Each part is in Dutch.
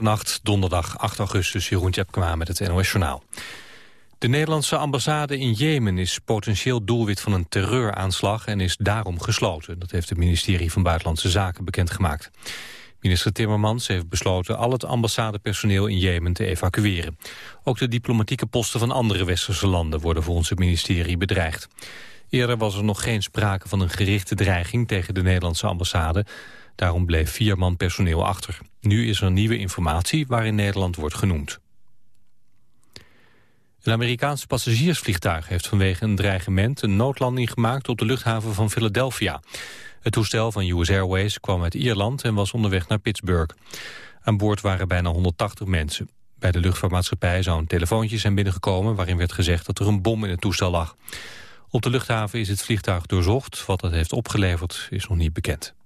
Nacht, donderdag 8 augustus, Jeroen Tjepkema met het NOS Journaal. De Nederlandse ambassade in Jemen is potentieel doelwit van een terreuraanslag en is daarom gesloten. Dat heeft het ministerie van Buitenlandse Zaken bekendgemaakt. Minister Timmermans heeft besloten al het ambassadepersoneel in Jemen te evacueren. Ook de diplomatieke posten van andere westerse landen worden volgens het ministerie bedreigd. Eerder was er nog geen sprake van een gerichte dreiging tegen de Nederlandse ambassade. Daarom bleef vier man personeel achter. Nu is er nieuwe informatie waarin Nederland wordt genoemd. Een Amerikaans passagiersvliegtuig heeft vanwege een dreigement een noodlanding gemaakt op de luchthaven van Philadelphia. Het toestel van US Airways kwam uit Ierland en was onderweg naar Pittsburgh. Aan boord waren bijna 180 mensen. Bij de luchtvaartmaatschappij zou een telefoontje zijn binnengekomen... waarin werd gezegd dat er een bom in het toestel lag. Op de luchthaven is het vliegtuig doorzocht. Wat dat heeft opgeleverd is nog niet bekend.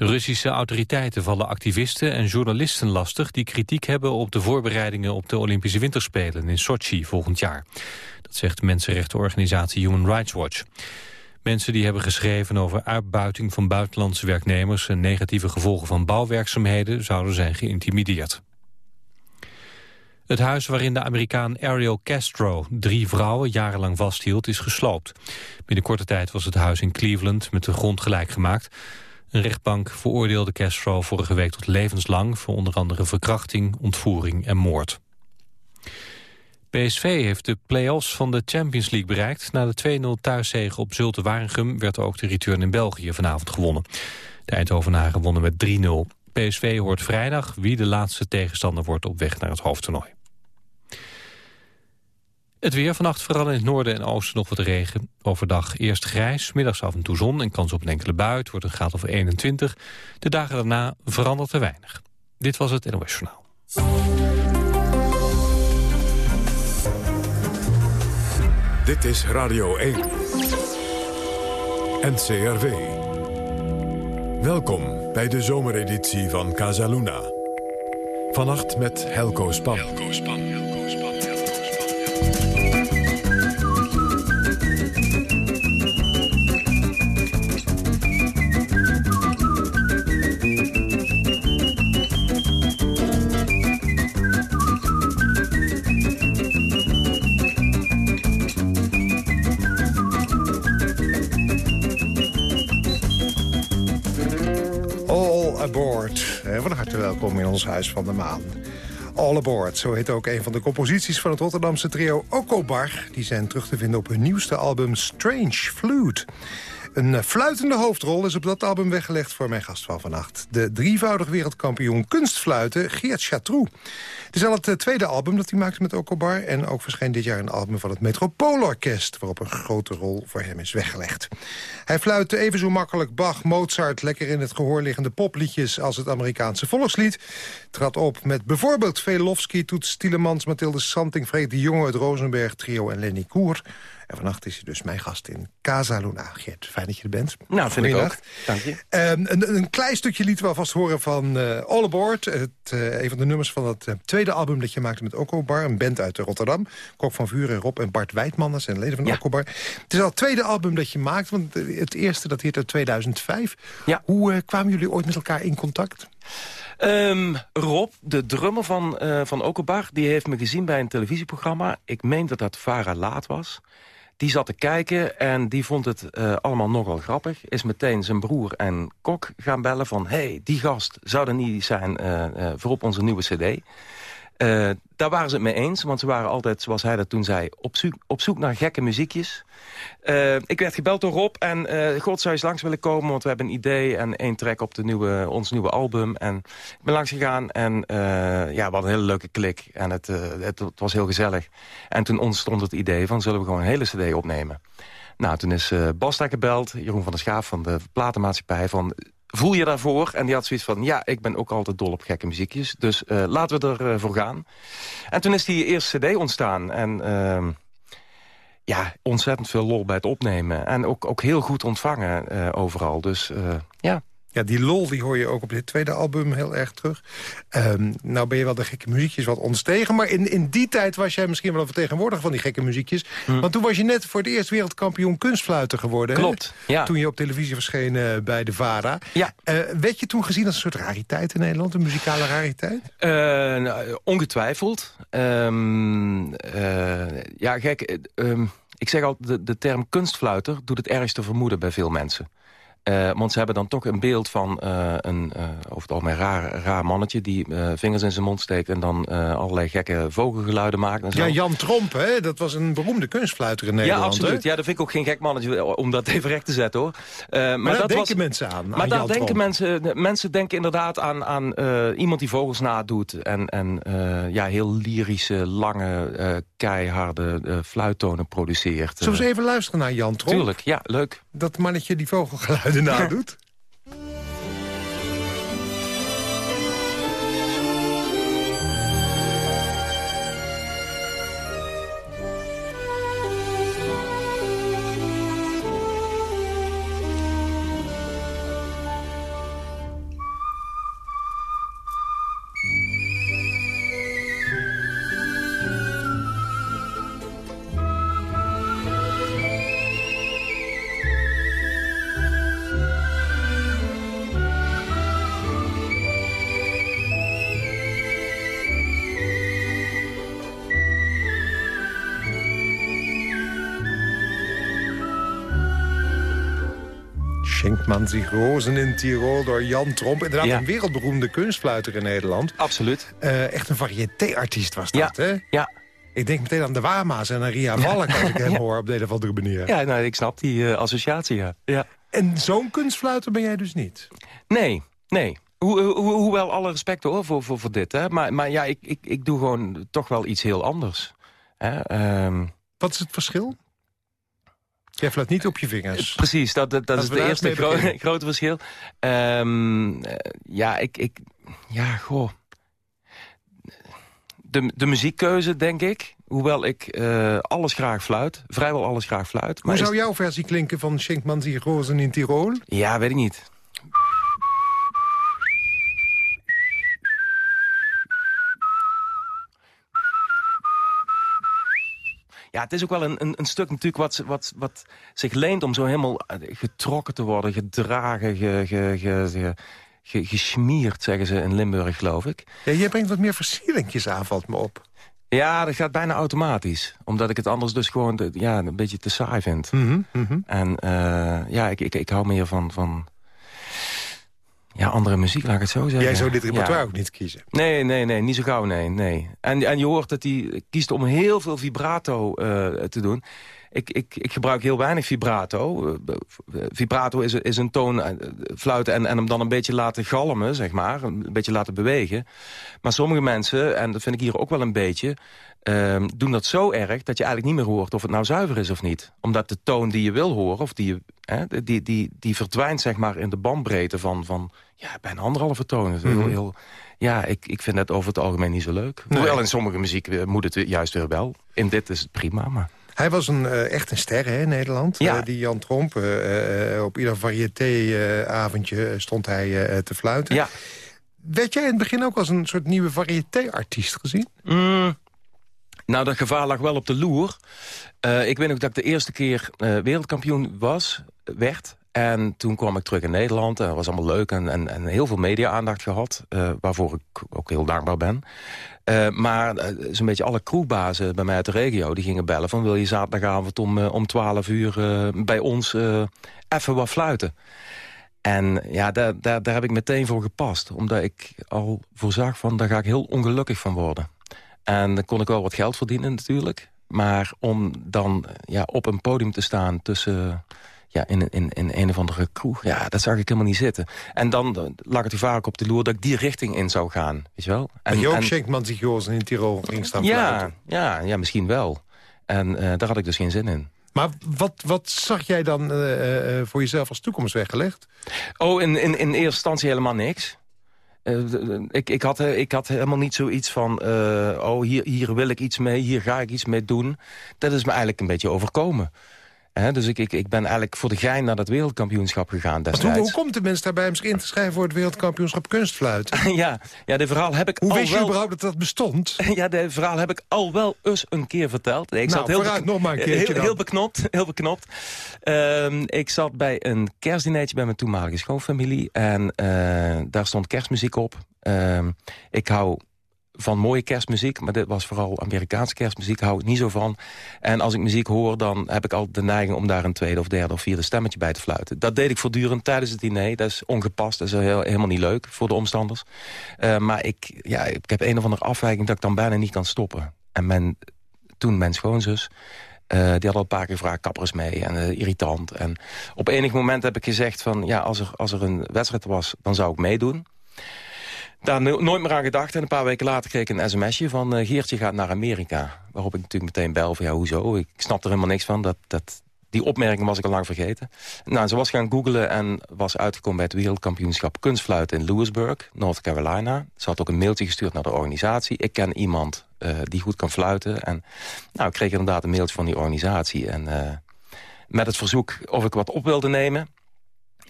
De Russische autoriteiten vallen activisten en journalisten lastig... die kritiek hebben op de voorbereidingen op de Olympische Winterspelen in Sochi volgend jaar. Dat zegt mensenrechtenorganisatie Human Rights Watch. Mensen die hebben geschreven over uitbuiting van buitenlandse werknemers... en negatieve gevolgen van bouwwerkzaamheden zouden zijn geïntimideerd. Het huis waarin de Amerikaan Ariel Castro drie vrouwen jarenlang vasthield is gesloopt. Binnen korte tijd was het huis in Cleveland met de grond gelijk gemaakt. Een rechtbank veroordeelde Castro vorige week tot levenslang... voor onder andere verkrachting, ontvoering en moord. PSV heeft de play-offs van de Champions League bereikt. Na de 2-0 thuiszege op Zulte Waregem werd ook de return in België vanavond gewonnen. De Eindhovenaren wonnen met 3-0. PSV hoort vrijdag wie de laatste tegenstander wordt op weg naar het hoofdtoernooi. Het weer vannacht vooral in het noorden en oosten nog wat regen. Overdag eerst grijs, middags af en toe zon en kans op een enkele bui. Het wordt een graad of 21. De dagen daarna verandert er weinig. Dit was het NOS Journaal. Dit is Radio 1. NCRV. Welkom bij de zomereditie van Casaluna. Vannacht met Helco Span. Helco Span. Huis van de Maan. All Aboard, zo heet ook een van de composities van het Rotterdamse trio Okobar. Die zijn terug te vinden op hun nieuwste album Strange Flute. Een eh, fluitende hoofdrol is op dat album weggelegd voor mijn gast van vannacht. De drievoudig wereldkampioen kunstfluiten Geert Chatroux. Het is al het eh, tweede album dat hij maakte met Okobar... en ook verscheen dit jaar een album van het Metropoolorkest... waarop een grote rol voor hem is weggelegd. Hij fluitte even zo makkelijk Bach, Mozart... lekker in het gehoor liggende popliedjes als het Amerikaanse volkslied. Trad op met bijvoorbeeld Velofsky, Toets Stielemans... Mathilde Santing, Freek de Jonge, het Rosenberg Trio en Lenny Koer... En vannacht is hij dus mijn gast in Casa Luna. Geert, fijn dat je er bent. Nou, vind ik ook. Dank je. Um, een, een, klein stukje liet we alvast horen van uh, All Aboard. Het, uh, een van de nummers van het uh, tweede album dat je maakte met Okobar. Een band uit Rotterdam. Kok van Vuren, Rob en Bart Wijdman. Dat zijn leden van ja. Okobar. Het is al het tweede album dat je maakt. Want het eerste dat heet uit 2005. Ja. Hoe kwamen jullie ooit met elkaar in contact? Um, Rob, de drummer van, uh, van Okobar, die heeft me gezien bij een televisieprogramma. Ik meen dat dat Vara Laat was. Die zat te kijken en die vond het uh, allemaal nogal grappig. Is meteen zijn broer en kok gaan bellen van... hey, die gast zou er niet zijn uh, voor op onze nieuwe cd. Uh, daar waren ze het mee eens, want ze waren altijd, zoals hij dat toen zei... op zoek, op zoek naar gekke muziekjes. Uh, ik werd gebeld door Rob en uh, God zou eens langs willen komen... want we hebben een idee en één track op de nieuwe, ons nieuwe album. En ik ben langs gegaan en ja, hadden een hele leuke klik. En het, het, was heel gezellig. En toen ontstond het idee van, zullen we gewoon een hele cd opnemen? Nou, toen is Bas daar gebeld, Jeroen van der Schaaf van de platenmaatschappij... van voel je daarvoor? En die had zoiets van, ja, ik ben ook altijd dol op gekke muziekjes. Dus uh, laten we ervoor uh, voor gaan. En toen is die eerste cd ontstaan. En uh, ja, ontzettend veel lol bij het opnemen. En ook, ook heel goed ontvangen uh, overal. Dus ja, Ja, die lol die hoor je ook op dit tweede album heel erg terug. Um, nou ben je wel de gekke muziekjes wat ontstegen... maar in, in die tijd was jij misschien wel een vertegenwoordiger van die gekke muziekjes. Hm. Want toen was je net voor het eerst wereldkampioen kunstfluiter geworden. Klopt, ja. Toen je op televisie verscheen uh, bij de VARA. Ja. Uh, werd je toen gezien als een soort rariteit in Nederland? Een muzikale rariteit? Uh, nou, ongetwijfeld. Um, ja, gek... Um, ik zeg altijd, de, de term kunstfluiter doet het ergste vermoeden bij veel mensen. Uh, want ze hebben dan toch een beeld van uh, een uh, over het algemeen raar, raar mannetje... die vingers in zijn mond steekt en dan allerlei gekke vogelgeluiden maakt. En zo. Ja, Jan Tromp, hè? dat was een beroemde kunstfluiter in Nederland. Ja, absoluut. Ja, dat vind ik ook geen gek mannetje om dat even recht te zetten, hoor. maar, maar daar dat denken was, mensen aan, Maar daar denken mensen, mensen denken inderdaad aan, aan iemand die vogels nadoet... en, en ja, heel lyrische, lange, keiharde fluittonen produceert. Zullen we eens even luisteren naar Jan Tromp? Tuurlijk, ja, leuk. Dat mannetje die vogelgeluiden geluiden nadoet? Zich rozen in Tirol door Jan Tromp. Inderdaad een wereldberoemde kunstfluiter in Nederland. Absoluut. Uh, echt een variété-artiest was dat, ja. hè? Ja. Ik denk meteen aan de Wama's en aan Ria Valk als ik hem hoor op de een of andere manier. Ja, nou, ik snap die uh, associatie, ja. ja. En zo'n kunstfluiter ben jij dus niet? Nee, nee. Ho ho hoewel alle respect hoor voor, voor, voor dit. Hè. Maar, maar ja, ik, ik, ik doe gewoon toch wel iets heel anders. Hè. Um... Wat is het verschil? Jij fluit niet op je vingers. Precies, dat, dat, dat is het eerste gro grote verschil. Um, ja, ik, ik... Ja, goh. De, de muziekkeuze, denk ik. Hoewel ik uh, alles graag fluit. Vrijwel alles graag fluit. Hoe zou jouw versie klinken van Schenkman die Rozen in Tirol? Ja, weet ik niet. Ja, het is ook wel een, een, een stuk natuurlijk wat, wat, wat zich leent om zo helemaal eh, getrokken te worden, gedragen, ge, ge, ge, ge gesmierd, zeggen ze in Limburg, geloof ik. Ja, jij brengt wat meer versieringjes aan, valt me op. Ja, dat gaat bijna automatisch. Omdat ik het anders dus gewoon ja, een beetje te saai vind. Mm -hmm. En uh, ja, ik, ik, ik hou meer van, van ja, andere muziek, laat ik het zo zeggen. Jij zou dit repertoire ook niet kiezen? Nee, nee, nee, niet zo gauw, nee. nee. En, en je hoort dat hij kiest om heel veel vibrato uh, te doen. Ik, ik, ik gebruik heel weinig vibrato. Uh, vibrato is, is een toon, uh, fluiten en, en hem dan een beetje laten galmen, zeg maar. Een beetje laten bewegen. Maar sommige mensen, en dat vind ik hier ook wel een beetje... Um, doen dat zo erg dat je eigenlijk niet meer hoort of het nou zuiver is of niet. Omdat de toon die je wil horen, of die, je, hè, die, die, die verdwijnt zeg maar in de bandbreedte van, van ja, bijna anderhalve toon. Mm -hmm. heel, heel, ja, ik, ik vind het over het algemeen niet zo leuk. Nee. Hoewel in sommige muziek moet het juist weer wel. In dit is het prima, maar... Hij was een, uh, echt een ster hè, in Nederland. Ja. Uh, die Jan Tromp. Uh, op ieder variété-avondje stond hij te fluiten. Ja. Werd jij in het begin ook als een soort nieuwe variété-artiest gezien? Mm. Nou, dat gevaar lag wel op de loer. Uh, ik weet ook dat ik de eerste keer uh, wereldkampioen was, werd. En toen kwam ik terug in Nederland. En dat was allemaal leuk en, en, en heel veel media-aandacht gehad. Uh, waarvoor ik ook heel dankbaar ben. maar zo'n beetje alle crewbazen bij mij uit de regio... die gingen bellen van wil je zaterdagavond om, om 12 uur bij ons even wat fluiten. En ja, daar, daar, daar heb ik meteen voor gepast. Omdat ik al voorzag van daar ga ik heel ongelukkig van worden. En dan kon ik wel wat geld verdienen natuurlijk. Maar om dan ja, op een podium te staan tussen... Ja, in, in, in een of andere kroeg. Ja, dat zag ik helemaal niet zitten. En dan lag het vaak op de loer dat ik die richting in zou gaan. Weet je wel? En, ook Schenkman zich in Tirol ging staan ja, ja, ja, misschien wel. En uh, daar had ik dus geen zin in. Maar wat, wat zag jij dan uh, uh, voor jezelf als toekomst weggelegd? Oh, in, in, in eerste instantie helemaal niks. Uh, ik, ik, had, ik had helemaal niet zoiets van... Uh, oh, hier, hier wil ik iets mee, hier ga ik iets mee doen. Dat is me eigenlijk een beetje overkomen. Dus ik, ik, ik ben eigenlijk voor de gein naar dat wereldkampioenschap gegaan destijds. Hoe, hoe, komt de mens daarbij om zich in te schrijven voor het wereldkampioenschap kunstfluit? ja, ja, de verhaal heb ik hoe al wist wel... je überhaupt dat dat bestond? ja, de verhaal heb ik al wel eens een keer verteld. Ik nou, zat heel vooruit, nog maar een keertje heel, heel beknopt. Heel beknopt. Ehm, ik zat bij een kerstdineetje bij mijn toenmalige schoonfamilie. En eh, daar stond kerstmuziek op. Ehm, ik hou van mooie kerstmuziek, maar dit was vooral Amerikaanse kerstmuziek, hou ik niet zo van. En als ik muziek hoor, dan heb ik altijd de neiging om daar een tweede of derde of vierde stemmetje bij te fluiten. Dat deed ik voortdurend tijdens het diner. Dat is ongepast, dat is heel, helemaal niet leuk voor de omstanders. Uh, maar ik, ja, ik heb een of andere afwijking dat ik dan bijna niet kan stoppen. En mijn, toen mijn schoonzus, uh, die had al een paar keer gevraagd, kappers mee en uh, irritant. En op enig moment heb ik gezegd van, ja, als er, als er een wedstrijd was, dan zou ik meedoen. Daar nooit meer aan gedacht. En een paar weken later kreeg ik een sms'je van... Uh, Geertje gaat naar Amerika. Waarop ik natuurlijk meteen bel van ja, hoezo? Ik snap er helemaal niks van. Dat, dat, die opmerking was ik al lang vergeten. Nou, ze was gaan googlen en was uitgekomen bij het wereldkampioenschap kunstfluit in Lewisburg, North Carolina. Ze had ook een mailtje gestuurd naar de organisatie. Ik ken iemand uh, die goed kan fluiten. En nou, ik kreeg inderdaad een mailtje van die organisatie. En uh, met het verzoek of ik wat op wilde nemen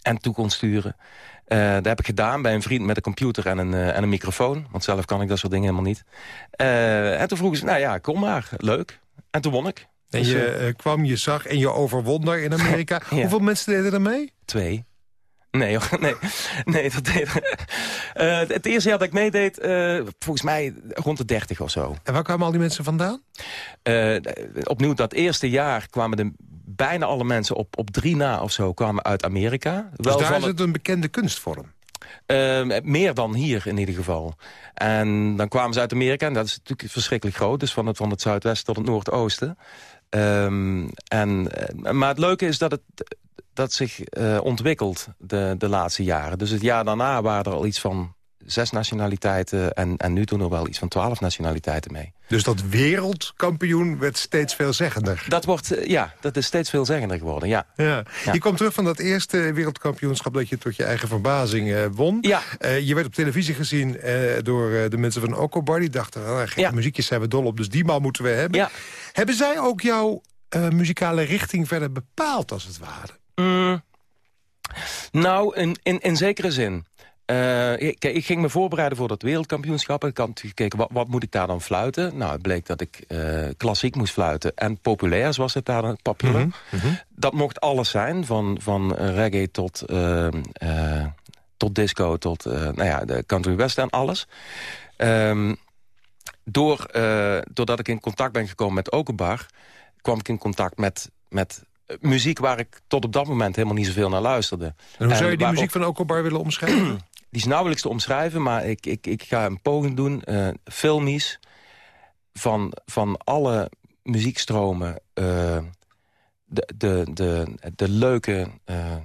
en toe kon sturen. Uh, dat heb ik gedaan bij een vriend met een computer en een, uh, en een microfoon. Want zelf kan ik dat soort dingen helemaal niet. Uh, en toen vroegen ze, nou ja, kom maar, leuk. En toen won ik. En dus, je kwam, je zag en je overwon daar in Amerika. ja. Hoeveel mensen deden er mee? Twee. Nee, nee, nee dat deed, het eerste jaar dat ik meedeed, volgens mij rond de 30 of zo. En waar kwamen al die mensen vandaan? opnieuw, dat eerste jaar kwamen de bijna alle mensen op, op drie na of zo kwamen uit Amerika. Dus daar is het een bekende kunstvorm? Uh, meer dan hier in ieder geval. En dan kwamen ze uit Amerika en dat is natuurlijk verschrikkelijk groot. Dus van het, van het zuidwesten tot het noordoosten. Um, en, maar het leuke is dat het dat zich uh, ontwikkelt de, de laatste jaren. Dus het jaar daarna waren er al iets van zes nationaliteiten... en, en nu doen er wel iets van twaalf nationaliteiten mee. Dus dat wereldkampioen werd steeds veelzeggender? Dat, wordt, ja, dat is steeds veelzeggender geworden, ja. ja. ja. Je komt terug van dat eerste wereldkampioenschap... dat je tot je eigen verbazing uh, won. Ja. Uh, je werd op televisie gezien uh, door de mensen van Okobar. Die dachten, gekke ja. muziekjes zijn we dol op, dus die man moeten we hebben. Ja. Hebben zij ook jouw muzikale richting verder bepaald, als het ware? Mm. Nou, in, in, in zekere zin. Uh, ik, ik, ging me voorbereiden voor dat wereldkampioenschap. Ik had gekeken, wat, wat, moet ik daar dan fluiten? Nou, het bleek dat ik uh, klassiek moest fluiten. En populair, zoals het daar populair. Mm -hmm. Mm -hmm. Dat mocht alles zijn, van, van reggae tot, uh, tot disco... tot nou ja, de country western, alles. Um, door, doordat ik in contact ben gekomen met Okenbar... kwam ik in contact met... met muziek waar ik tot op dat moment helemaal niet zoveel naar luisterde. En hoe zou je die muziek van Okobar willen omschrijven? Die is nauwelijks te omschrijven, maar ik, ik, ik ga een poging doen. Uh, filmies van, van alle muziekstromen. Uh, de, de, de, de leuke... Uh,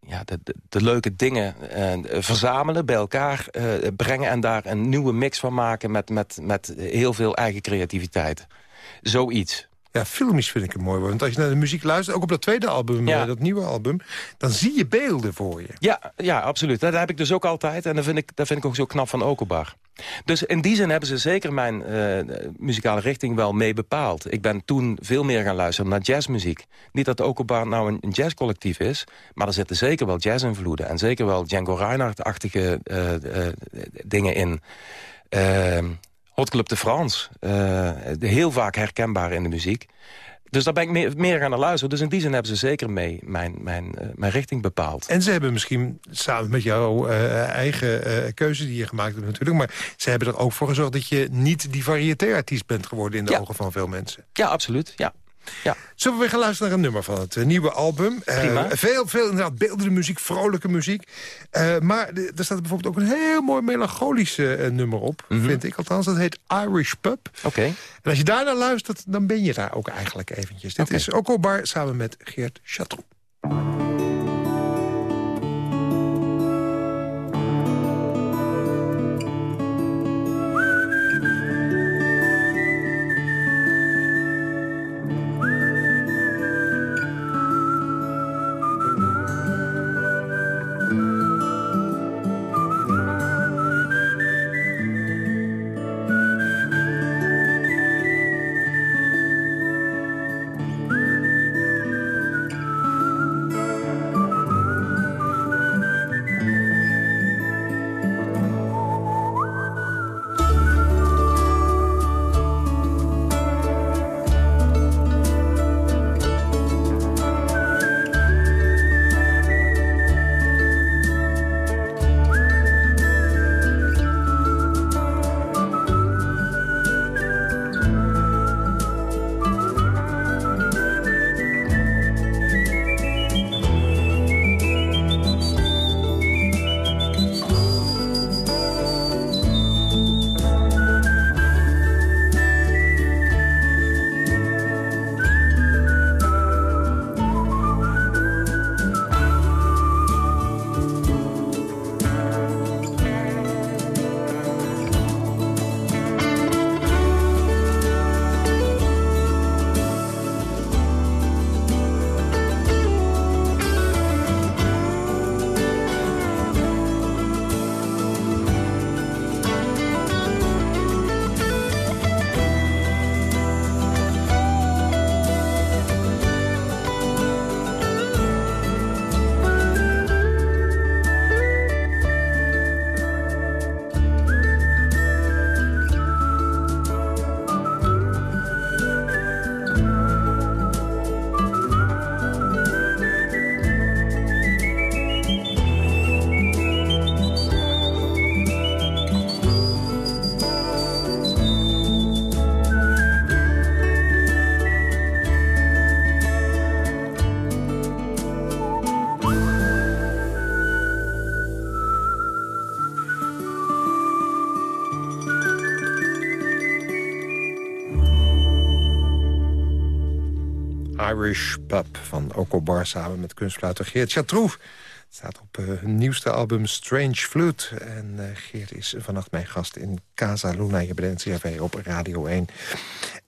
ja, de, de, de, leuke dingen verzamelen, bij elkaar brengen... en daar een nieuwe mix van maken met, met, met heel veel eigen creativiteit. Zoiets. Ja, filmisch vind ik het mooi. Want als je naar de muziek luistert, ook op dat tweede album, ja. dat nieuwe album... dan zie je beelden voor je. Ja, ja absoluut. Dat heb ik dus ook altijd. En dat vind ik, dat vind ik ook zo knap van Okobar. Dus in die zin hebben ze zeker mijn uh, muzikale richting wel mee bepaald. Ik ben toen veel meer gaan luisteren naar jazzmuziek. Niet dat Okobar nou een, een jazzcollectief is... maar er zitten zeker wel jazzinvloeden. En zeker wel Django Reinhardt-achtige uh, uh, dingen in... Hot Club de France. Uh, heel vaak herkenbaar in de muziek. Dus daar ben ik meer, meer gaan naar luisteren. Dus in die zin hebben ze zeker mee mijn, mijn, uh, mijn richting bepaald. En ze hebben misschien samen met jouw uh, eigen keuze die je gemaakt hebt natuurlijk... maar ze hebben er ook voor gezorgd dat je niet die variété-artiest bent geworden... in de ja. ogen van veel mensen. Ja, absoluut. Ja. Ja. Zullen we weer gaan luisteren naar een nummer van het uh, nieuwe album? Prima. Uh, veel, veel inderdaad beeldende muziek, vrolijke muziek. Uh, maar er staat bijvoorbeeld ook een heel mooi melancholische nummer op. Mhm. Mm -hmm. Vind ik althans. Dat heet Irish Pub. Oké. Okay. En als je daar naar luistert, dan ben je daar ook eigenlijk eventjes. Dit okay. is Oko Bar samen met Geert Chatroux. Irish Pub van Oko Bar samen met kunstfluiter Geert Chatrouf. Het staat op uh, hun nieuwste album Strange Flute. En uh, Geert is vannacht mijn gast in Casa Luna bij de NCRV op Radio 1.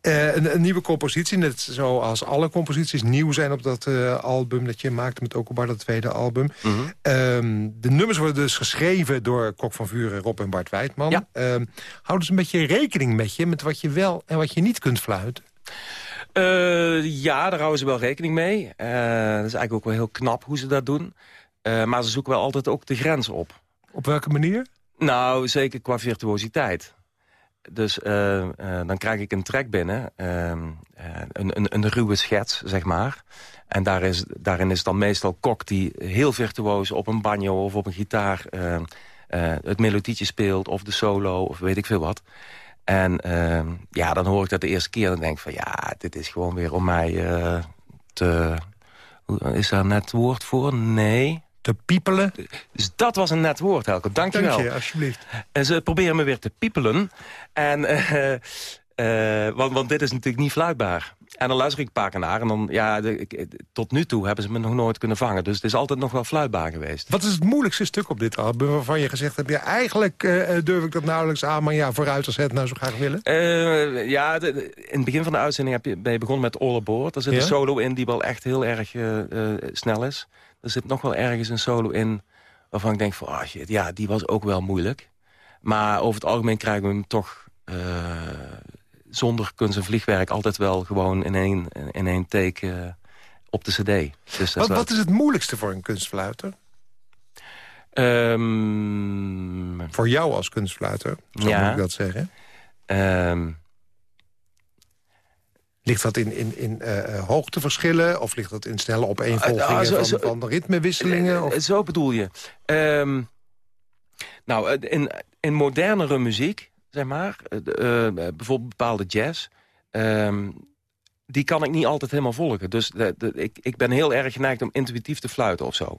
Uh, een, een, nieuwe compositie, net zoals alle composities nieuw zijn op dat album... dat je maakte met Okobar, dat tweede album. Mm -hmm. de nummers worden dus geschreven door Kok van Vuren, Rob en Bart Wijdman. Ja. Um, houden ze een beetje rekening met je, met wat je wel en wat je niet kunt fluiten? Ja, daar houden ze wel rekening mee. dat is eigenlijk ook wel heel knap hoe ze dat doen. Uh, maar ze zoeken wel altijd ook de grens op. Op welke manier? Nou, zeker qua virtuositeit. Dus dan krijg ik een track binnen, ehm, een, een, een, ruwe schets, zeg maar. En daar is, daarin is dan meestal Kok die heel virtuoos op een banjo of op een gitaar... Ehm, het melodietje speelt of de solo of weet ik veel wat. En ehm, ja, dan hoor ik dat de eerste keer en denk van... ja, dit is gewoon weer om mij te... Is daar net woord voor? Nee te piepelen. Dus dat was een net woord, Helke. Dank je wel. Dank je, alsjeblieft. En ze proberen me weer te piepelen. En, uh, uh, want, want dit is natuurlijk niet fluitbaar. En dan luister ik een paar keer naar. En dan, ja, de, tot nu toe hebben ze me nog nooit kunnen vangen. Dus het is altijd nog wel fluitbaar geweest. Wat is het moeilijkste stuk op dit album waarvan je gezegd hebt... ja, eigenlijk uh, durf ik dat nauwelijks aan, maar ja, vooruit als het nou zo graag willen? Uh, ja, de, de, in het begin van de uitzending heb je, ben je begonnen met All Aboard. Daar zit ja? een solo in die wel echt heel erg uh, snel is. Er zit nog wel ergens een solo in waarvan ik denk van... Oh shit, ja, die was ook wel moeilijk. Maar over het algemeen krijgen we hem toch... Zonder kunst en vliegwerk altijd wel gewoon in één, in één take uh, op de cd. Dus wat, wat is het moeilijkste voor een kunstfluiter? Um, voor jou als kunstfluiter, zo ja, moet ik dat zeggen? Um, Ligt dat in, in, in uh, hoogteverschillen? Of ligt dat in snelle opeenvolgingen uh, uh, zo, zo, van, van ritmewisselingen? Of? Zo bedoel je. Um, nou, in, in modernere muziek, zeg maar... bijvoorbeeld bepaalde jazz... Um, die kan ik niet altijd helemaal volgen. Dus ik, ik ben heel erg geneigd om intuïtief te fluiten of zo.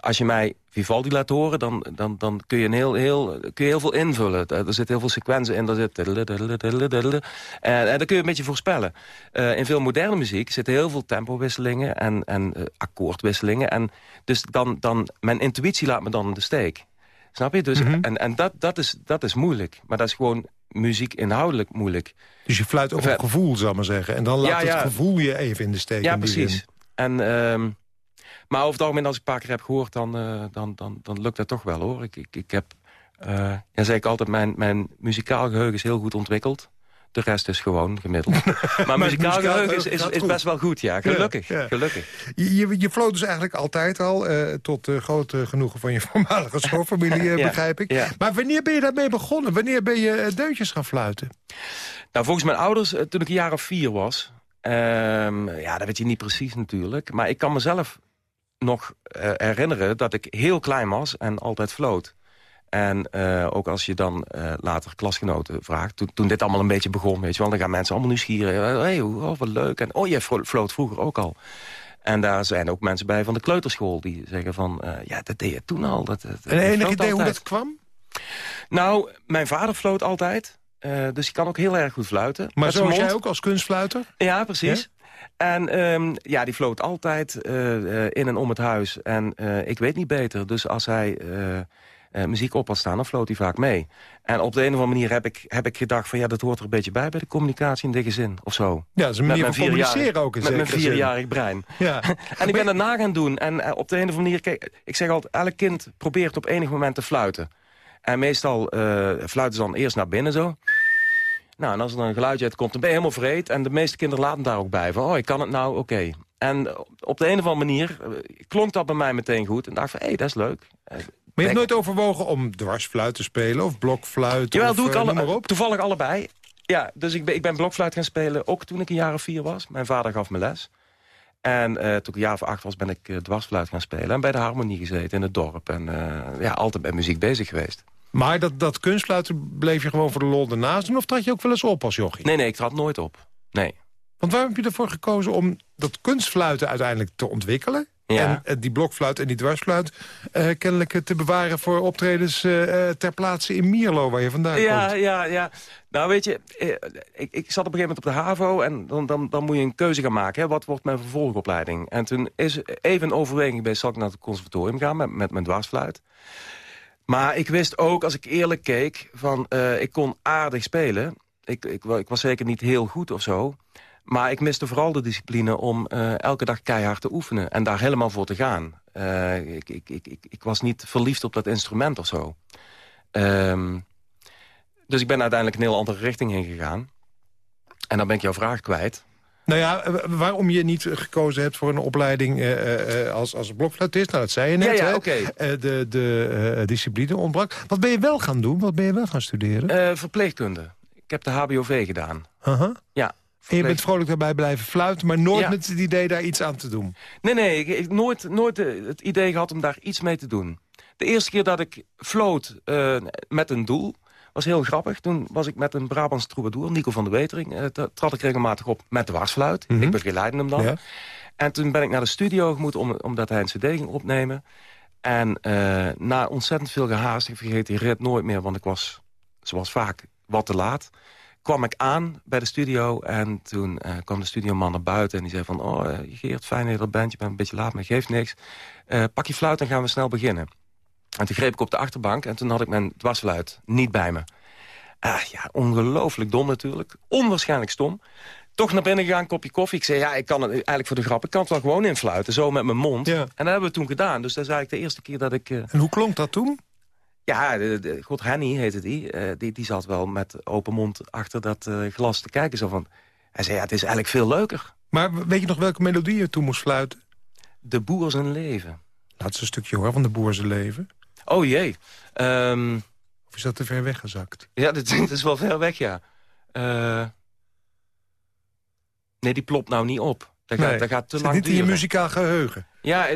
Als je mij Vivaldi laat horen, dan, dan, dan kun, je een heel, heel, kun je heel veel invullen. Er zit heel veel sequenzen in. Zit en, dat kun je een beetje voorspellen. In veel moderne muziek zitten heel veel tempowisselingen en, en akkoordwisselingen. En dus dan, dan, mijn intuïtie laat me dan in de steek. Snap je? Dus, mm -hmm. En, en dat, dat, is, dat is moeilijk. Maar dat is gewoon muziek inhoudelijk moeilijk. Dus je fluit over het gevoel, zal maar zeggen. En dan laat ja, ja. het gevoel je even in de steek. Ja, precies. En, um, maar over het algemeen, als ik een paar keer heb gehoord... dan, uh, dan, dan, dan lukt dat toch wel, hoor. Ik, ik, ik heb, uh, ja, zeg ik altijd, mijn, mijn muzikaal geheugen is heel goed ontwikkeld. De rest is gewoon gemiddeld. maar, maar muzikaal geheugen is, is, is, best wel goed, ja. Gelukkig. Ja, ja. gelukkig. Je, je, je floot dus eigenlijk altijd al, uh, tot uh, grote genoegen van je voormalige schoolfamilie, ja, begrijp ik. Maar wanneer ben je daarmee begonnen? Wanneer ben je deuntjes gaan fluiten? Nou, volgens mijn ouders, toen ik een jaar of vier was... Um, ja, dat weet je niet precies natuurlijk. Maar ik kan mezelf nog herinneren dat ik heel klein was en altijd floot. En uh, ook als je dan uh, later klasgenoten vraagt... Toen, toen, dit allemaal een beetje begon, weet je wel... dan gaan mensen allemaal nieuwsgierig. Hey, oh, wat leuk. En oh, jij floot vroeger ook al. En daar zijn ook mensen bij van de kleuterschool... die zeggen van, uh, ja, dat deed je toen al. Dat, dat, en enig idee hoe dat kwam? Nou, mijn vader floot altijd. dus die kan ook heel erg goed fluiten. Maar zoals jij ook als kunstfluiter? Ja, precies. Ja? En um, ja, die floot altijd in en om het huis. En ik weet niet beter. Dus als hij uh, muziek op had staan, dan floot hij vaak mee. En op de een of andere manier heb ik, heb ik gedacht van... ja, dat hoort er een beetje bij bij de communicatie in de gezin, of zo. Ja, dat is een manier van communiceren ook in Met mijn vierjarig brein. Ja. en ik ben het na gaan doen. En uh, op de een of andere manier... Kijk, ik zeg altijd, elk kind probeert op enig moment te fluiten. En meestal uh, fluiten ze dan eerst naar binnen zo... Nou, en als er dan een geluidje uitkomt, dan ben je helemaal vreed. En de meeste kinderen laten daar ook bij. Van, oh, ik kan het nou, oké. Okay. En op de een of andere manier klonk dat bij mij meteen goed. En dacht van, hé, hey, dat is leuk. Maar je hebt nooit overwogen om dwarsfluit te spelen of blokfluit? Jawel, of, doe ik uh, alle, toevallig allebei. Ja, dus ik ben, ik ben blokfluit gaan spelen, ook toen ik een jaar of vier was. Mijn vader gaf me les. En uh, toen ik een jaar of acht was, ben ik uh, dwarsfluit gaan spelen. En bij de harmonie gezeten in het dorp. En uh, ja, altijd met muziek bezig geweest. Maar dat, dat kunstfluiten bleef je gewoon voor de lol ernaast doen? Of trad je ook wel eens op als jochie? Nee, nee, ik trad nooit op. Nee. Want waarom heb je ervoor gekozen om dat kunstfluiten uiteindelijk te ontwikkelen? En uh, die blokfluit en die dwarsfluit uh, kennelijk te bewaren voor optredens uh, ter plaatse in Mierlo, waar je vandaan ja, komt. Ja, ja. Nou weet je, ik, ik zat op een gegeven moment op de HAVO en dan, dan, dan moet je een keuze gaan maken. Hè. Wat wordt mijn vervolgopleiding? En toen is even een overweging geweest, zal ik naar het conservatorium gaan met, met mijn dwarsfluit. Maar ik wist ook, als ik eerlijk keek, van ik kon aardig spelen. Ik, ik, ik was zeker niet heel goed of zo. Maar ik miste vooral de discipline om uh, elke dag keihard te oefenen. En daar helemaal voor te gaan. Uh, ik, ik, ik, ik, was niet verliefd op dat instrument of zo. Um, dus ik ben uiteindelijk een heel andere richting heen gegaan. En dan ben ik jouw vraag kwijt. Nou ja, waarom je niet gekozen hebt voor een opleiding uh, als, als blokfluitist? Nou, dat zei je net. Ja, ja, okay. de de discipline ontbrak. Wat ben je wel gaan doen? Wat ben je wel gaan studeren? verpleegkunde. Ik heb de HBOV gedaan. Uh -huh. Ja. En je bent vrolijk daarbij blijven fluiten, maar nooit ja. met het idee daar iets aan te doen? Nee, nee, ik heb nooit, nooit het idee gehad om daar iets mee te doen. De eerste keer dat ik floot uh, met een doel, was heel grappig. Toen was ik met een Brabants troubadour, Nico van der Wetering. Uh, trad ik regelmatig op met de waarsfluit. Mm -hmm. Ik begeleidde hem dan. Ja. En toen ben ik naar de studio gemoet om, omdat hij een cd ging opnemen. En uh, na ontzettend veel gehaast, ik vergeet die rit nooit meer... want ik was, zoals vaak, wat te laat kwam ik aan bij de studio en toen uh, kwam de studioman naar buiten... en die zei van, oh uh, Geert, fijn hele band, je bent een beetje laat, maar geeft niks. Uh, pak je fluit en gaan we snel beginnen. En toen greep ik op de achterbank en toen had ik mijn dwarsfluit niet bij me. Ah, ja, ongelooflijk dom natuurlijk. Onwaarschijnlijk stom. Toch naar binnen gegaan, kopje koffie. Ik zei, ja, ik kan het eigenlijk voor de grap, ik kan het wel gewoon influiten, zo met mijn mond. Ja. En dat hebben we toen gedaan. Dus dat is eigenlijk de eerste keer dat ik... En hoe klonk dat toen? Ja, de, de, God Henny heette die. Uh, die. Die zat wel met open mond achter dat uh, glas te kijken. Zo van, hij zei, ja, het is eigenlijk veel leuker. Maar weet je nog welke melodie je toen moest fluiten? De Boer zijn leven. Laat eens een stukje hoor van De Boer zijn leven. Oh jee. Um, of is dat te ver weggezakt? Ja, dat, dat is wel ver weg, ja. Uh, nee, die plopt nou niet op. Dat gaat, nee, dat gaat te lang niet in je muzikaal geheugen. Ja,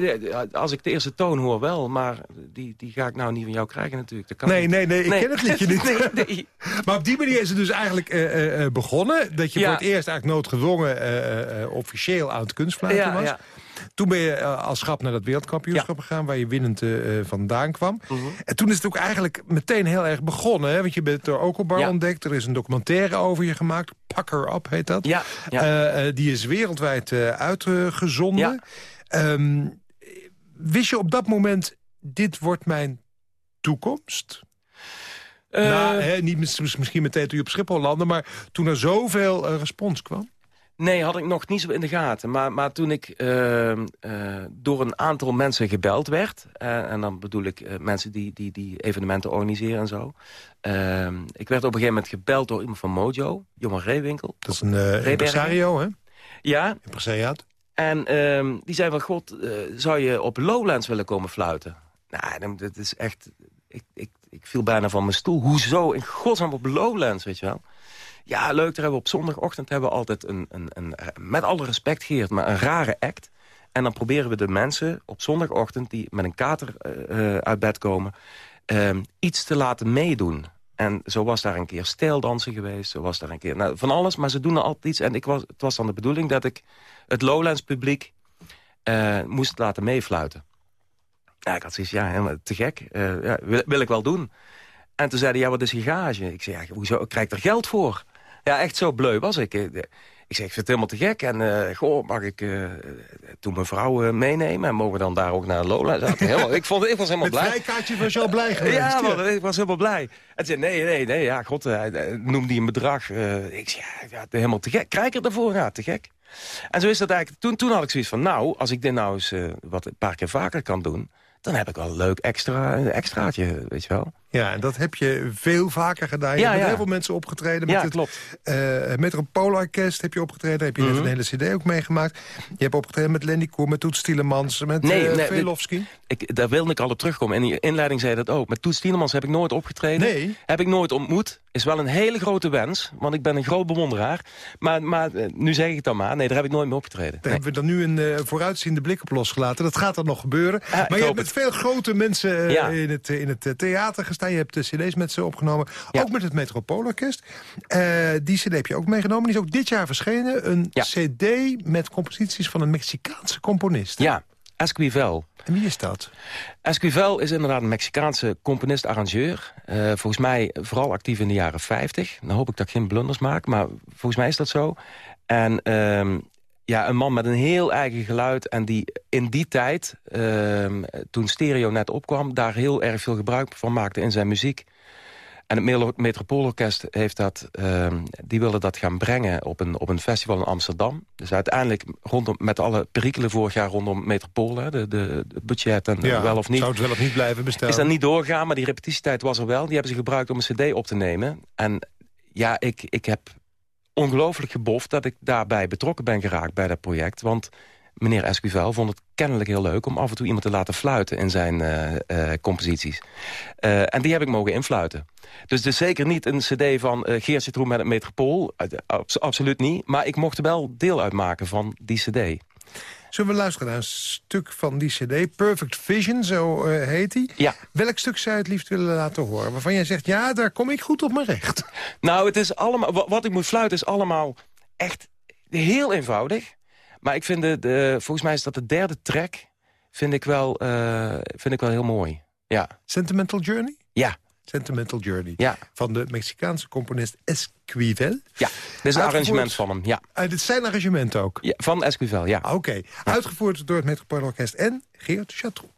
als ik de eerste toon hoor wel, maar die, die ga ik nou niet van jou krijgen natuurlijk. Dat kan nee, niet. nee, nee, ik Nee. ken het liedje niet. Nee, nee. Maar op die manier is het dus eigenlijk uh, uh, begonnen. Dat je Ja. voor het eerst eigenlijk noodgedwongen uh, uh, officieel aan het kunstfluiten Ja, was. ja. Toen ben je uh, als schap naar dat wereldkampioenschap gegaan... waar je winnend uh, vandaan kwam. Mhm. En toen is het ook eigenlijk meteen heel erg begonnen. Hè? Want je bent door Okelbar Ja. ontdekt. Er is een documentaire over je gemaakt. Pak Her Up heet dat. Ja. Uh, uh, die is wereldwijd uh, uitgezonden. Ehm, wist je op dat moment, dit wordt mijn toekomst? Eh, nou, hè, niet mis- misschien meteen toen je op Schiphol landde... maar toen er zoveel eh, respons kwam? Nee, had ik nog niet zo in de gaten. Maar, maar toen ik eh, eh, door een aantal mensen gebeld werd... eh, en dan bedoel ik eh, mensen die, die, die evenementen organiseren en zo... eh, ik werd op een gegeven moment gebeld door iemand van Mojo, Johan Reewinkel. Dat is een impresario, hè? Ja, Impresariaat. en ehm, die zei van... God, zou je op Lowlands willen komen fluiten? Nou, dat is echt... Ik, ik, ik viel bijna van mijn stoel. Hoezo in godsnaam op Lowlands, weet je wel? Ja, leuk, daar hebben we op zondagochtend hebben we altijd een, een, een... Met alle respect, Geert, maar een rare act. En dan proberen we de mensen op zondagochtend... die met een kater eh, eh, uit bed komen... ehm, iets te laten meedoen. En zo was daar een keer stijldansen geweest. Zo was daar een keer... Nou, van alles, maar ze doen er altijd iets. En ik was, het was dan de bedoeling dat ik het Lowlands publiek... eh, moest laten meefluiten. Ja, ik had zoiets, ja, helemaal te gek. Ja, wil, wil ik wel doen. En toen zei hij, ja, wat is je gage? Ik zei, ja, hoezo, ik er geld voor. Ja, echt zo bleu was ik. Eh, de- Ik zeg, ik vind het helemaal te gek. En eh, goh, mag ik eh, toen mijn vrouw eh, meenemen? En mogen we dan daar ook naar Lola? Helemaal, ik, vond, ik was helemaal blij. vrijkaartje was je al blij geweest. Ja, man, ik was helemaal blij. En zei nee, nee, nee, ja, god, hij noemde hij een bedrag. Eh, ik zei, ja, ja, helemaal te gek. Krijg ik ervoor? Ja, te gek. En zo is dat eigenlijk. Toen, toen had ik zoiets van, nou, als ik dit nou eens eh, wat een paar keer vaker kan doen... dan heb ik wel een leuk extra, een extraatje, weet je wel. Ja, en dat heb je veel vaker gedaan. Je Ja, hebt ja. heel veel mensen opgetreden. Ja, met het Metropoolorkest heb je opgetreden. Heb je net Mhm. een hele cd ook meegemaakt. Je hebt opgetreden met Lenny Koer, met Toets Tielemans, met Nee, eh, nee, Velofsky. Ik, daar wilde ik al op terugkomen. En in je inleiding zei je dat ook. Met Toets Tielemans heb ik nooit opgetreden. Nee. Heb ik nooit ontmoet. Is wel een hele grote wens. Want ik ben een groot bewonderaar. Maar, maar eh, nu zeg ik het dan maar. Nee, daar heb ik nooit mee opgetreden. Daar Nee. hebben we dan nu een vooruitziende blik op losgelaten. Dat gaat dan nog gebeuren. ik maar je hebt met veel grote mensen in het, in het theater gestaan. Je hebt de cd's met ze opgenomen. Ja. Ook met het Metropoolorkest. Eh die cd heb je ook meegenomen. Die is ook dit jaar verschenen. Een Ja. cd met composities van een Mexicaanse componist. Ja, Esquivel. En wie is dat? Esquivel is inderdaad een Mexicaanse componist-arrangeur. Uh, volgens mij vooral actief in de jaren 50. Dan hoop ik dat ik geen blunders maak, maar volgens mij is dat zo. En ehm, ja, een man met een heel eigen geluid. En die in die tijd, uh, toen stereo net opkwam... daar heel erg veel gebruik van maakte in zijn muziek. En het Metropoolorkest heeft dat, uh, die wilde dat gaan brengen op een, op een festival in Amsterdam. Dus uiteindelijk, rondom, met alle perikelen vorig jaar rondom Metropool... Hè, de, de, de budget en ja, wel of niet... Zou het wel of niet blijven bestaan? Is dat niet doorgaan, maar die repetitietijd was er wel. Die hebben ze gebruikt om een cd op te nemen. En ja, ik, ik heb ongelooflijk geboft dat ik daarbij betrokken ben geraakt bij dat project. Want meneer Esquivel vond het kennelijk heel leuk... om af en toe iemand te laten fluiten in zijn uh, uh, composities. Uh, en die heb ik mogen influiten. Dus is zeker niet een cd van uh, Geert met het Metropool. absoluut niet. Maar ik mocht wel deel uitmaken van die cd. Zullen we luisteren naar een stuk van die cd? Perfect Vision, zo uh, heet die. Ja. Welk stuk zou je het liefst willen laten horen? Waarvan jij zegt, ja, daar kom ik goed op mijn recht. Nou, het is allemaal, wat ik moet fluiten is allemaal echt heel eenvoudig. Maar ik vind, de, de, volgens mij is dat de derde track, vind ik wel, uh, vind ik wel heel mooi. Ja. Sentimental Journey? Ja. Sentimental Journey. Ja. Van de Mexicaanse componist Esquivel. Ja, dit is een arrangement van hem. Ja. Uh, dit is zijn arrangement ook? Ja, van Esquivel, ja. Oké. Okay. Uitgevoerd door het Metropoolorkest en Geert Chatroux.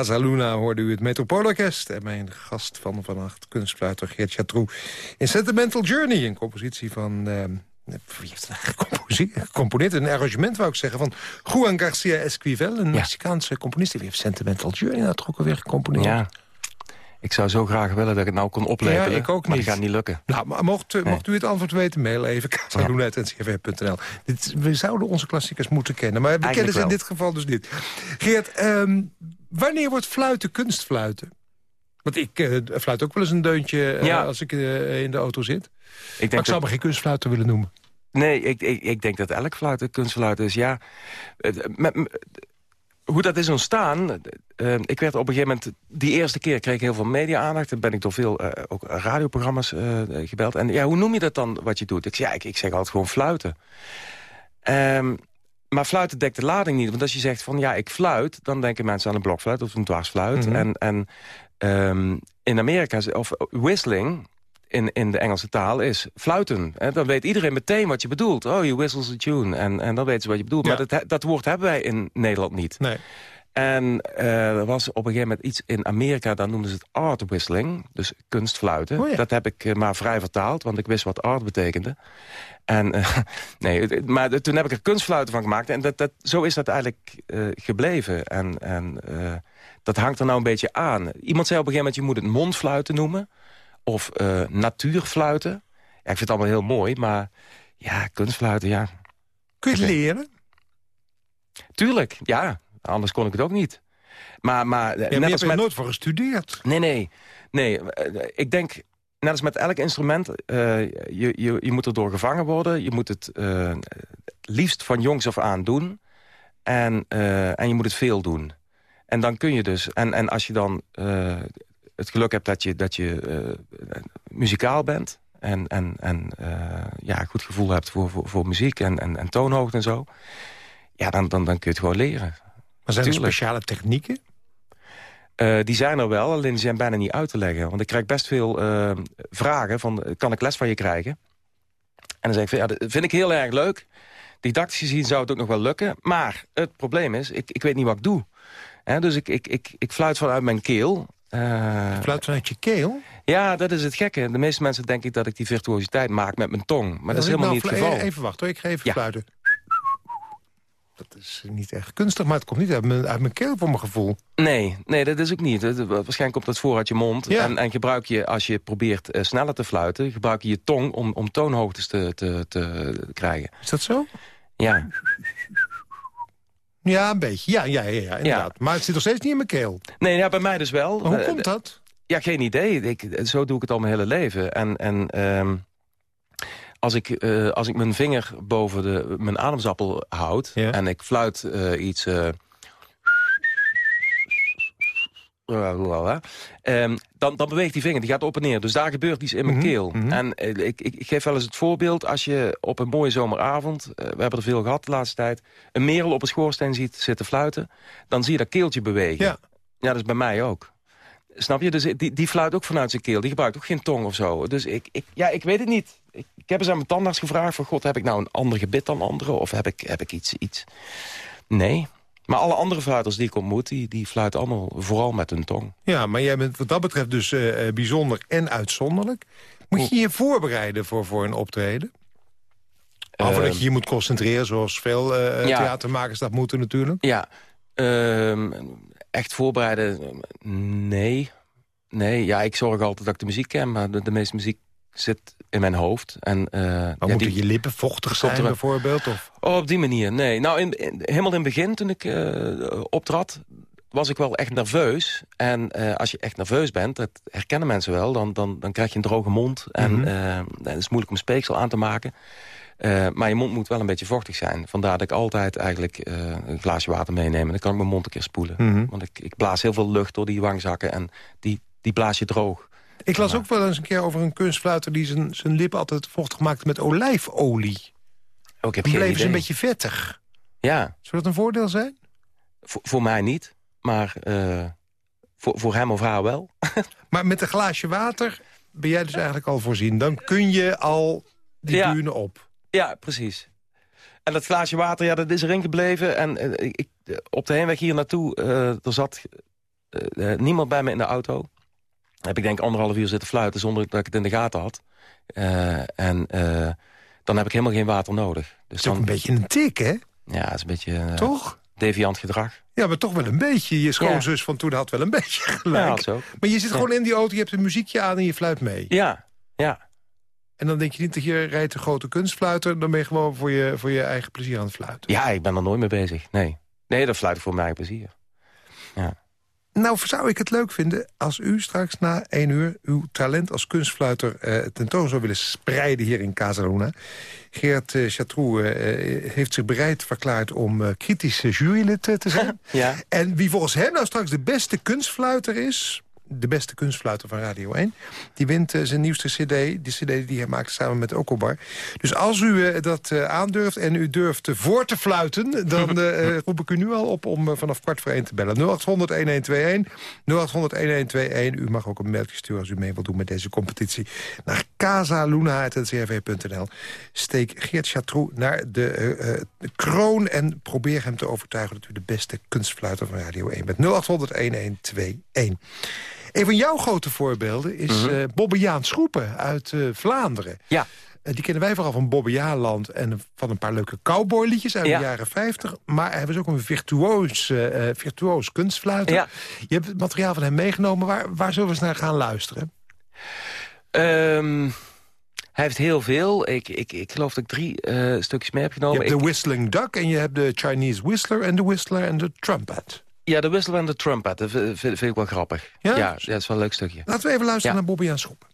Casa Luna hoorde u het Metropoolorkest... en mijn gast van vannacht, kunstfluiter Geert Chatroux... in Sentimental Journey, een compositie van... Uh, wie heeft het Componist, een arrangement wou ik zeggen... van Juan Garcia Esquivel, een ja. Mexicaanse componist. Die heeft Sentimental Journey nou toch ook weer gecomponeerd. Ja. Ik zou zo graag willen dat ik het nou kon oplepelen. Ja, ik ook maar niet. dat gaat niet lukken. Nou, maar mocht, nee. mocht u het antwoord weten, mail even casaluna.ncrv.nl. We zouden onze klassiekers moeten kennen, maar we Eigenlijk kennen ze in dit geval dus niet. Geert, um, wanneer wordt fluiten kunstfluiten? Want ik uh, fluit ook wel eens een deuntje uh, Ja. als ik uh, in de auto zit. Ik, denk ik zou me geen kunstfluiter willen noemen. Nee, ik, ik, ik denk dat elk fluit een kunstfluit is. Ja, met, hoe dat is ontstaan... Ik werd op een gegeven moment... Die eerste keer kreeg ik heel veel media-aandacht. Dan ben ik door veel ook radioprogramma's gebeld. En ja, hoe noem je dat dan, wat je doet? Ik, zeg, ja, ik, ik zeg altijd gewoon fluiten. Um, maar fluiten dekt de lading niet. Want als je zegt van ja, ik fluit... dan denken mensen aan een blokfluit of een dwarsfluit. Mm En, en um, in Amerika, of whistling in, in de Engelse taal is fluiten. En dan weet iedereen meteen wat je bedoelt. Oh, je whistles a tune. En, en dan weten ze wat je bedoelt. Maar dat, dat woord hebben wij in Nederland niet. Nee. En uh, er was op een gegeven moment iets in Amerika, dan noemden ze het art whistling. Dus kunstfluiten. Oh dat heb ik uh, maar vrij vertaald, want ik wist wat art betekende. En, uh, nee, maar toen heb ik er kunstfluiten van gemaakt. En dat, dat, zo is dat eigenlijk gebleven. En, en dat hangt er nou een beetje aan. Iemand zei op een gegeven moment, je moet het mondfluiten noemen. Of natuurfluiten. Ja, ik vind het allemaal heel mooi, maar ja, kunstfluiten, ja. Kun je het leren? Tuurlijk, ja. Anders kon ik het ook niet. Maar, maar, ja, net als met... nooit voor gestudeerd. Nee, nee. nee. Ik denk, net als met elk instrument, uh, je, je, je moet erdoor gevangen worden. Je moet het uh, liefst van jongs af aan doen. En, uh, en je moet het veel doen. En dan kun je dus... En, en als je dan het geluk hebt dat je, dat je muzikaal bent... en, en, en ja, goed gevoel hebt voor, voor, voor muziek en, en, en toonhoogte en zo... ja, dan, dan, dan kun je het gewoon leren. Maar zijn er speciale technieken? Uh, die zijn er wel, alleen die zijn bijna niet uit te leggen. Want ik krijg best veel uh, vragen van, kan ik les van je krijgen? En dan zeg ik, van, ja, dat vind ik heel erg leuk. Didactisch gezien zou het ook nog wel lukken. Maar het probleem is, ik, ik weet niet wat ik doe. He, dus ik, ik, ik, ik fluit vanuit mijn keel. Uh, fluit vanuit je keel? Ja, dat is het gekke. De meeste mensen denken dat ik die virtuositeit maak met mijn tong. Maar dat, dat is helemaal nou niet het geval. Even wachten hoor, ik ga even ja. fluiten dat is niet echt kunstig, maar het komt niet uit mijn, uit mijn keel voor mijn gevoel. Nee, nee, dat is ook niet. waarschijnlijk komt dat voor uit je mond. En, en, gebruik je, als je probeert uh, sneller te fluiten... gebruik je je tong om, om toonhoogtes te, te, te krijgen. Is dat zo? Ja. Ja, een beetje. Ja, ja, ja, ja inderdaad. Maar het zit nog steeds niet in mijn keel. Nee, ja, bij mij dus wel. Maar hoe komt dat? Ja, geen idee. Ik, zo doe ik het al mijn hele leven. En... en um, als ik, uh, als ik mijn vinger boven de, mijn ademsappel houd... Ja. en ik fluit uh, iets... Uh, um, dan, dan beweegt die vinger, die gaat op en neer. Dus daar gebeurt iets in mijn mm -hmm. keel. Mm -hmm. En ik, ik, ik, geef wel eens het voorbeeld... als je op een mooie zomeravond... we hebben er veel gehad de laatste tijd... een merel op een schoorsteen ziet zitten fluiten... dan zie je dat keeltje bewegen. Ja, ja dat is bij mij ook. Snap je? Dus die, die fluit ook vanuit zijn keel. Die gebruikt ook geen tong of zo. Dus ik, ik, ja, ik weet het niet. Ik, ik heb eens aan mijn tandarts gevraagd... van god, heb ik nou een ander gebit dan anderen? Of heb ik, heb ik iets, iets... Nee. Maar alle andere fluiters die ik ontmoet... die, die fluiten allemaal vooral met hun tong. Ja, maar jij bent wat dat betreft dus uh, bijzonder en uitzonderlijk. Moet je je voorbereiden voor, voor een optreden? Uh, dat je je moet concentreren, zoals veel uh, ja. theatermakers dat moeten natuurlijk. Ja, uh, echt voorbereiden, nee. Nee, ja, ik zorg altijd dat ik de muziek ken, maar de, de meeste muziek zit in mijn hoofd. En, uh, maar ja, moeten je lippen vochtig zijn er... bijvoorbeeld? Of? Oh, op die manier, nee. Nou, in, in, helemaal in het begin, toen ik uh, optrad, was ik wel echt nerveus. En uh, als je echt nerveus bent, dat herkennen mensen wel... dan, dan, dan krijg je een droge mond en mm -hmm. het is moeilijk om speeksel aan te maken... Uh, maar je mond moet wel een beetje vochtig zijn. Vandaar dat ik altijd eigenlijk uh, een glaasje water meeneem. En dan kan ik mijn mond een keer spoelen. Mm -hmm. Want ik, ik, blaas heel veel lucht door die wangzakken. En die, die blaas je droog. Ik las ook wel eens een keer over een kunstfluiter... die zijn, zijn lippen altijd vochtig maakte met olijfolie. Oh, ik heb dan geen bleven ze een beetje vettig. Ja. Zou dat een voordeel zijn? V voor mij niet. Maar uh, voor, voor hem of haar wel. maar met een glaasje water ben jij dus eigenlijk al voorzien. Dan kun je al die ja. op. Ja, precies. En dat glaasje water, ja, dat is erin gebleven. En uh, ik, op de heenweg hier naartoe, uh, er zat uh, niemand bij me in de auto. Heb ik denk anderhalf uur zitten fluiten zonder dat ik het in de gaten had. en dan heb ik helemaal geen water nodig. Dus dat is dan... een beetje een tik, hè? Ja, het is een beetje... Toch? Deviant gedrag. Ja, maar toch wel een beetje. Je schoonzus ja. van toen had wel een beetje gelijk. Ja. Maar je zit ja. gewoon in die auto, je hebt een muziekje aan en je fluit mee. Ja, ja. En dan denk je niet dat je rijdt een grote kunstfluiter... dan ben je gewoon voor je, voor je eigen plezier aan het fluiten. Ja, ik ben er nooit mee bezig. Nee, nee dat fluit ik voor mijn plezier. Ja. Nou, zou ik het leuk vinden als u straks na één uur... uw talent als kunstfluiter uh, tentoon zou willen spreiden hier in Casaluna. Geert uh, Chatroux uh, heeft zich bereid verklaard om kritische jurylid te zijn. ja. En wie volgens hem nou straks de beste kunstfluiter is de beste kunstfluiter van Radio 1. Die wint uh, zijn nieuwste cd, die cd die hij maakte samen met Okobar. Dus als u uh, dat uh, aandurft en u durft voor te fluiten... dan roep ik u nu al op om vanaf kwart voor één te bellen. 0800-1121, 0800-1121. U mag ook een mailtje sturen als u mee wilt doen met deze competitie. Naar casaluna.ncrv.nl. Steek Geert Chatroux naar de, de, kroon... en probeer hem te overtuigen dat u de beste kunstfluiter van Radio 1 bent. 0800-1121. Een van jouw grote voorbeelden is mm -hmm. Bobbejaan Schroepen uit uh, Vlaanderen. Ja. Uh, die kennen wij vooral van Bobbejaanland en van een paar leuke cowboyliedjes uit ja. de jaren 50. Maar hij was ook een virtuoos, uh, virtuoos kunstfluiter. Ja. Je hebt het materiaal van hem meegenomen. Waar, waar zullen we eens naar gaan luisteren? Um, hij heeft heel veel. Ik, ik, ik geloof dat ik drie stukjes mee heb genomen. Je hebt de Whistling Duck en je hebt de Chinese Whistler... en de Whistler en de Trumpet. Ja, de wissel en de trumpet, dat vind, vind, ik wel grappig. Ja? ja? dat is wel een leuk stukje. Laten we even luisteren ja. naar Bobby aan Schop.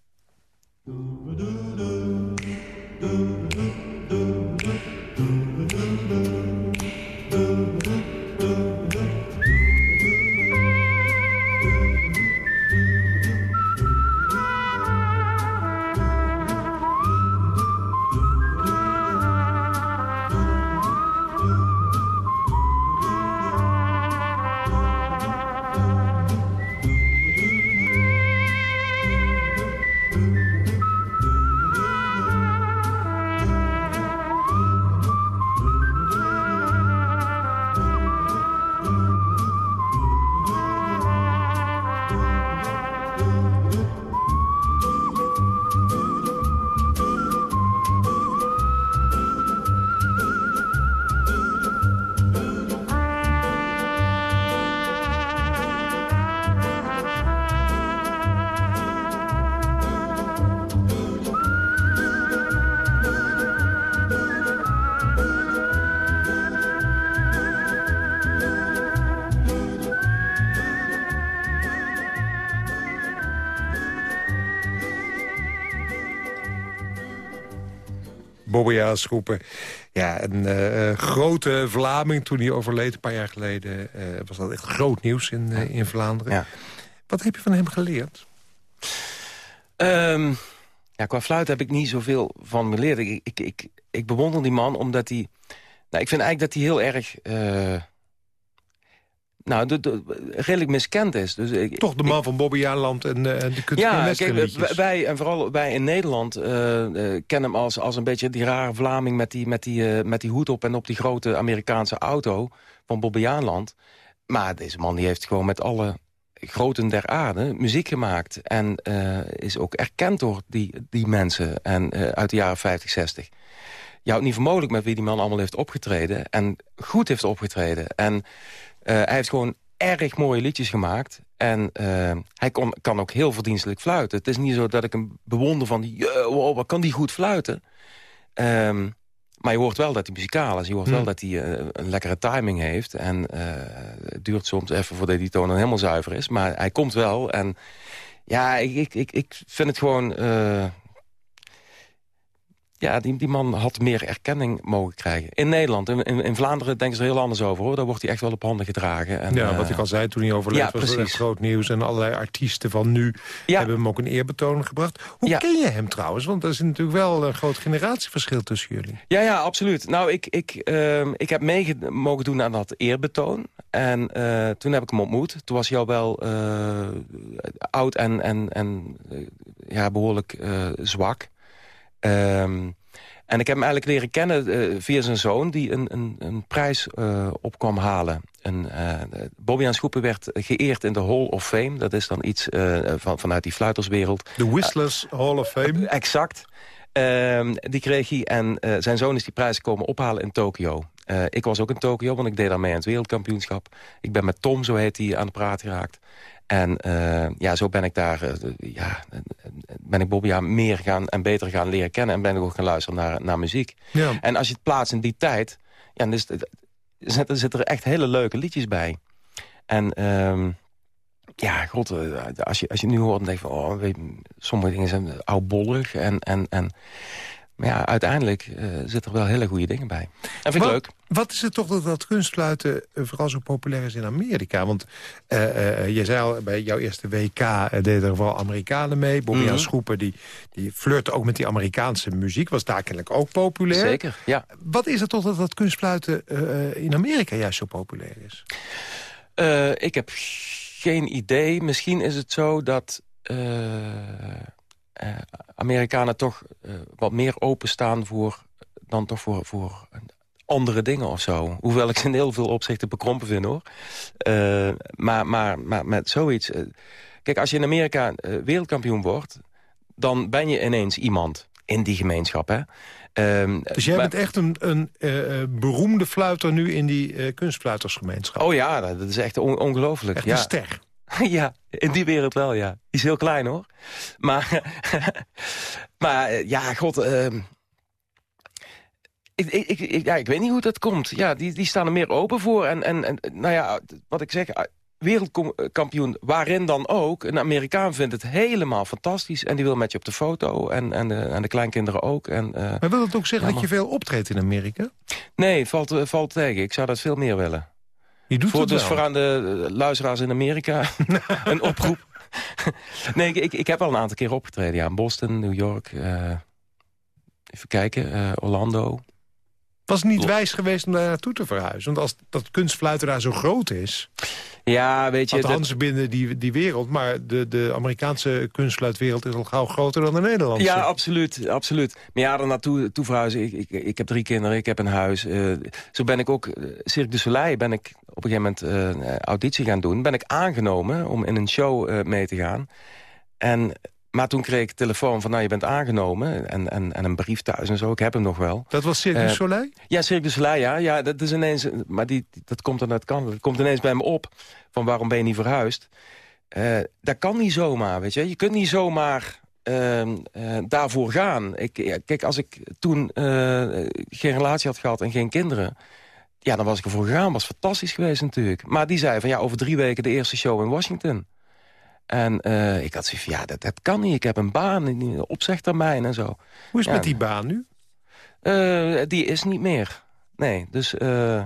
Bobbejaans roepen. Ja, een uh, grote Vlaming toen hij overleed een paar jaar geleden... Uh, was dat echt groot nieuws in, uh, in Vlaanderen. Ja. Wat heb je van hem geleerd? Um, ja, qua fluit heb ik niet zoveel van geleerd. Ik, ik, ik, ik bewonder die man omdat hij... Nou, ik vind eigenlijk dat hij heel erg nou, de, de, redelijk miskend is. Dus ik, Toch de man ik, van Bobby Jaarland en uh, de kunst Ja, kijk, wij, en vooral wij in Nederland uh, uh, kennen hem als, als een beetje die rare Vlaming... met die, met, die, met die hoed op en op die grote Amerikaanse auto van Bobby Jaarland. Maar deze man die heeft gewoon met alle groten der aarde muziek gemaakt. En is ook erkend door die, die mensen en, uit de jaren 50, 60. Je houdt niet voor mogelijk met wie die man allemaal heeft opgetreden. En goed heeft opgetreden. En... Uh, hij heeft gewoon erg mooie liedjes gemaakt. En uh, hij kon, kan ook heel verdienstelijk fluiten. Het is niet zo dat ik hem bewonder van... wow, wat kan die goed fluiten? Um, maar je hoort wel dat hij muzikaal is. Je hoort hmm. wel dat hij uh, een lekkere timing heeft. En het duurt soms even voordat die toon dan helemaal zuiver is. Maar hij komt wel. En ja, ik, ik, ik, ik vind het gewoon ja, die, die man had meer erkenning mogen krijgen. In Nederland, in, in, in Vlaanderen denken ze er heel anders over. hoor. Daar wordt hij echt wel op handen gedragen. En, ja, wat ik al zei toen hij overleed ja, was het groot nieuws. En allerlei artiesten van nu ja. hebben hem ook een eerbetoon gebracht. Hoe ja. ken je hem trouwens? Want er is natuurlijk wel een groot generatieverschil tussen jullie. Ja, ja, absoluut. Nou, ik, ik, uh, ik heb mee mogen doen aan dat eerbetoon. En uh, toen heb ik hem ontmoet. Toen was hij al wel uh, oud en, en, en ja, behoorlijk zwak. Um, en ik heb hem eigenlijk leren kennen uh, via zijn zoon... die een, een, een prijs uh, op kwam halen. Uh, Bobby Schoepen werd geëerd in de Hall of Fame. Dat is dan iets van, vanuit die fluiterswereld. De Whistlers Hall of Fame? exact. Ehm, die kreeg hij en zijn zoon is die prijs komen ophalen in Tokio. ik was ook in Tokio, want ik deed daar mee aan het wereldkampioenschap. Ik ben met Tom, zo heet hij, aan de praat geraakt. En uh, ja, zo ben ik daar, uh, ja, ben ik Bobby meer gaan en beter gaan leren kennen. En ben ik ook gaan luisteren naar, naar muziek. Ja. En als je het plaatst in die tijd, ja, dan is het, zitten er echt hele leuke liedjes bij. En um, ja, god, als je, als je nu hoort, dan denk je van... Oh, weet, sommige dingen zijn oudbollig en... en, en maar ja, uiteindelijk uh, zitten er wel hele goede dingen bij. En vind ik leuk. Wat is het toch dat, dat kunstfluiten eh, vooral zo populair is in Amerika? Want uh, je zei al, bij jouw eerste WK deden er vooral Amerikanen mee. Bobby mm Schoepen, die, die flirte ook met die Amerikaanse muziek. Was daar kennelijk ook populair. Zeker, ja. Wat is het toch dat dat kunstfluiten in Amerika juist zo populair is? ik heb geen idee. Misschien is het zo dat... Uh, Amerikanen toch uh, wat meer openstaan voor, dan toch voor, voor andere dingen of zo. Hoewel ik ze in heel veel opzichten bekrompen vind, hoor. Uh, maar, maar, maar met zoiets... kijk, als je in Amerika wereldkampioen wordt... dan ben je ineens iemand in die gemeenschap, hè. Um, dus jij bent echt een, een uh, beroemde fluiter nu in die uh, kunstfluitersgemeenschap? Oh ja, dat is echt on ongelooflijk. Echt ja. een ster? ja, in die wereld wel, ja. Die is heel klein, hoor. Maar, maar ja, god... Uh, ik, ik, ik, ja, ik weet niet hoe dat komt. Ja, die, die staan er meer open voor. En, en, en nou ja, wat ik zeg, wereldkampioen waarin dan ook. Een Amerikaan vindt het helemaal fantastisch. En die wil met je op de foto. En, en, de, en de kleinkinderen ook. En, uh, maar wil dat ook zeggen ja, dat je veel optreedt in Amerika? Nee, valt, valt tegen. Ik zou dat veel meer willen. Je doet voor, het dus wel. voor aan de luisteraars in Amerika een oproep. nee, ik, ik heb al een aantal keer opgetreden. Ja, in Boston, New York. Uh, even kijken, uh, Orlando. Was niet wijs geweest om daar naartoe te verhuizen? Want als dat kunstfluiten daar zo groot is... Ja, weet je... Althans dat... binnen die, die wereld. Maar de, de Amerikaanse kunstfluitwereld is al gauw groter dan de Nederlandse. Ja, absoluut. absoluut. Maar ja, er naartoe toe verhuizen. Ik, ik, ik heb drie kinderen, ik heb een huis. Uh, zo ben ik ook... Uh, Cirque du Soleil ben ik op een gegeven moment uh, auditie gaan doen. Ben ik aangenomen om in een show mee te gaan. En... Maar toen kreeg ik telefoon van, nou, je bent aangenomen. En, en, en een brief thuis en zo. Ik heb hem nog wel. Dat was Cirque du Soleil? Ja, Cirque du Soleil, ja. ja dat is ineens, maar die, dat komt dan uit Canada. Dat komt ineens bij me op. Van, waarom ben je niet verhuisd? Uh, dat kan niet zomaar, weet je. Je kunt niet zomaar uh, daarvoor gaan. Ik, kijk, als ik toen geen relatie had gehad en geen kinderen... Ja, dan was ik ervoor gegaan. was fantastisch geweest natuurlijk. Maar die zei van, ja, over drie weken de eerste show in Washington... En uh, ik had zoiets van, ja, dat, dat kan niet. Ik heb een baan, een opzegtermijn en zo. Hoe is het ja, met die baan nu? Uh, die is niet meer. Nee, dus uh,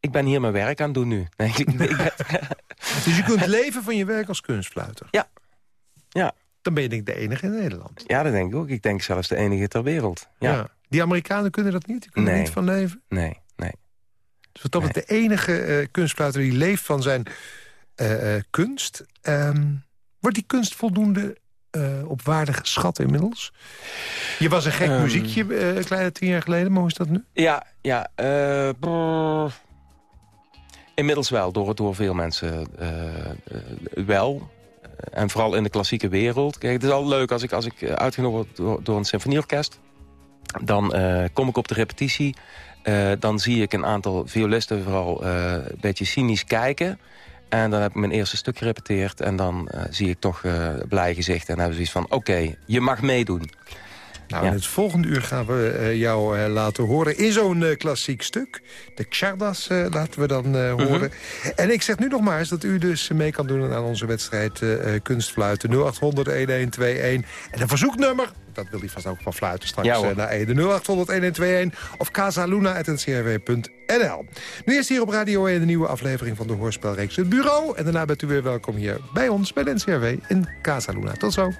ik ben hier mijn werk aan het doen nu. Nee, ik, ik ben... dus je kunt leven van je werk als kunstfluiter? Ja. ja. Dan ben je denk ik de enige in Nederland. Ja, dat denk ik ook. Ik denk zelfs de enige ter wereld. Ja. ja. Die Amerikanen kunnen dat niet? Die kunnen nee. er niet van leven? Nee, nee. Dus wat dat nee. de enige kunstfluiter die leeft van zijn kunst... Um, Wordt die kunst voldoende uh, op waarde geschat inmiddels? Je was een gek um, muziekje uh, een kleine tien jaar geleden, maar hoe is dat nu? Ja, ja. Uh, brrr, inmiddels wel, door, door veel mensen wel. En vooral in de klassieke wereld. Kijk, het is al leuk als ik, als ik uitgenodigd word door, door een symfonieorkest. Dan kom ik op de repetitie. dan zie ik een aantal violisten vooral een beetje cynisch kijken... En dan heb ik mijn eerste stuk gerepeteerd. En dan uh, zie ik toch uh, blij gezicht. En dan hebben ze zoiets van, oké, okay, je mag meedoen. Nou, ja. in het volgende uur gaan we uh, jou laten horen in zo'n klassiek stuk. De Xardas laten we dan horen. Mm -hmm. En ik zeg nu nog maar eens dat u dus mee kan doen aan onze wedstrijd Kunstfluiten. 0800-1121. En een verzoeknummer, dat wil hij vast ook van fluiten straks ja, naar Ede. 0800-1121 of casaluna.ncrw.nl. Nu is hier op Radio 1 de nieuwe aflevering van de hoorspelreeks Het Bureau. En daarna bent u weer welkom hier bij ons, bij de NCRW in Casaluna. Tot zo.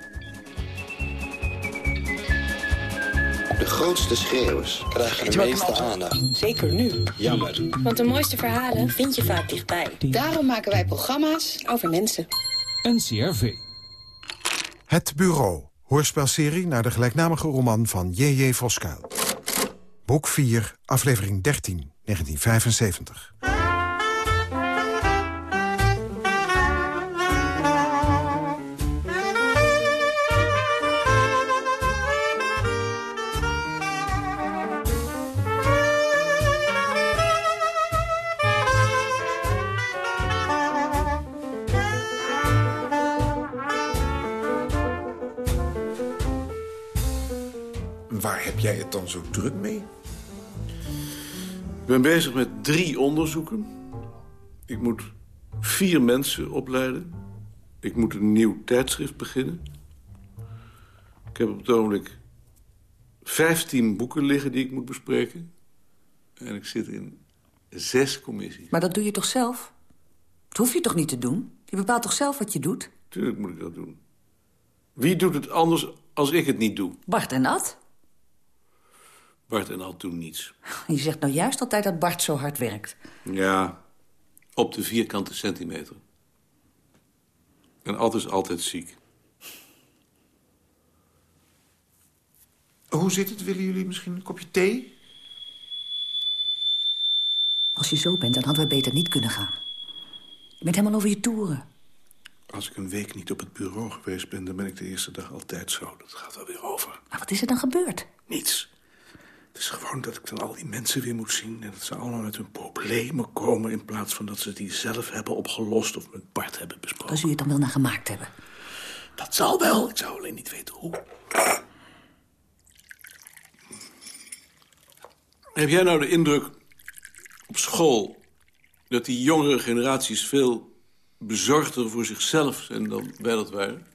De grootste schreeuwers krijgen de meeste aandacht. Zeker nu. Jammer. Want de mooiste verhalen vind je vaak dichtbij. Daarom maken wij programma's over mensen. NCRV. Het Bureau. Hoorspelserie naar de gelijknamige roman van J.J. Voskuil. Boek 4, aflevering 13, 1975. Waar heb jij het dan zo druk mee? Ik ben bezig met drie onderzoeken. Ik moet vier mensen opleiden. Ik moet een nieuw tijdschrift beginnen. Ik heb op het ogenblik 15 boeken liggen die ik moet bespreken. En ik zit in zes commissies. Maar dat doe je toch zelf? Dat hoef je toch niet te doen? Je bepaalt toch zelf wat je doet? Tuurlijk moet ik dat doen. Wie doet het anders als ik het niet doe? Bart en Ad? Bart en Ad doen niets. Je zegt nou juist altijd dat Bart zo hard werkt. Ja, op de vierkante centimeter. En Ad is altijd ziek. Hoe zit het? Willen jullie misschien een kopje thee? Als je zo bent, dan hadden we beter niet kunnen gaan. Je bent helemaal over je toeren. Als ik een week niet op het bureau geweest ben... dan ben ik de eerste dag altijd zo. Dat gaat wel weer over. Maar wat is er dan gebeurd? Niets. Het is gewoon dat ik dan al die mensen weer moet zien... en dat ze allemaal met hun problemen komen... in plaats van dat ze die zelf hebben opgelost of met Bart hebben besproken. Zul je het dan wel naar gemaakt hebben. Dat zal wel. Ik zou alleen niet weten hoe. Heb jij nou de indruk op school... dat die jongere generaties veel bezorgder voor zichzelf zijn dan wij dat waren?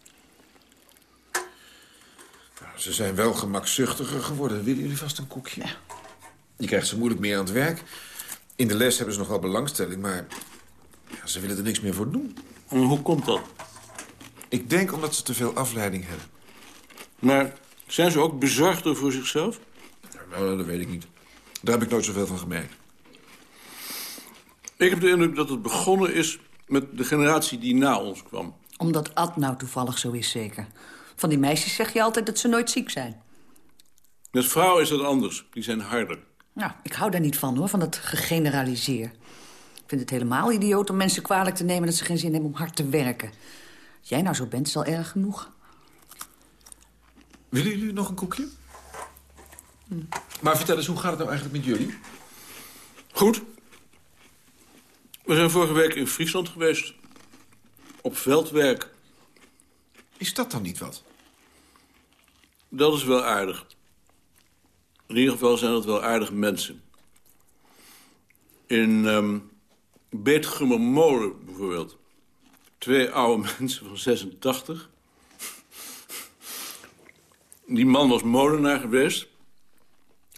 Ze zijn wel gemakzuchtiger geworden. Willen jullie vast een koekje? Je krijgt ze moeilijk meer aan het werk. In de les hebben ze nog wel belangstelling, maar ja, ze willen er niks meer voor doen. En hoe komt dat? Ik denk omdat ze te veel afleiding hebben. Maar zijn ze ook bezorgder voor zichzelf? Nou, dat weet ik niet. Daar heb ik nooit zoveel van gemerkt. Ik heb de indruk dat het begonnen is met de generatie die na ons kwam. Omdat Ad nou toevallig zo is, zeker. Van die meisjes zeg je altijd dat ze nooit ziek zijn. Met vrouwen is dat anders. Die zijn harder. Nou, ik hou daar niet van, hoor, van dat gegeneraliseer. Ik vind het helemaal idioot om mensen kwalijk te nemen... dat ze geen zin hebben om hard te werken. Als jij nou zo bent, is al erg genoeg. Willen jullie nog een koekje? Maar vertel eens, hoe gaat het nou eigenlijk met jullie? Goed. We zijn vorige week in Friesland geweest. Op veldwerk. Is dat dan niet wat? Dat is wel aardig. In ieder geval zijn dat wel aardige mensen. In um, Molen bijvoorbeeld. Twee oude mensen van 86. Die man was molenaar geweest.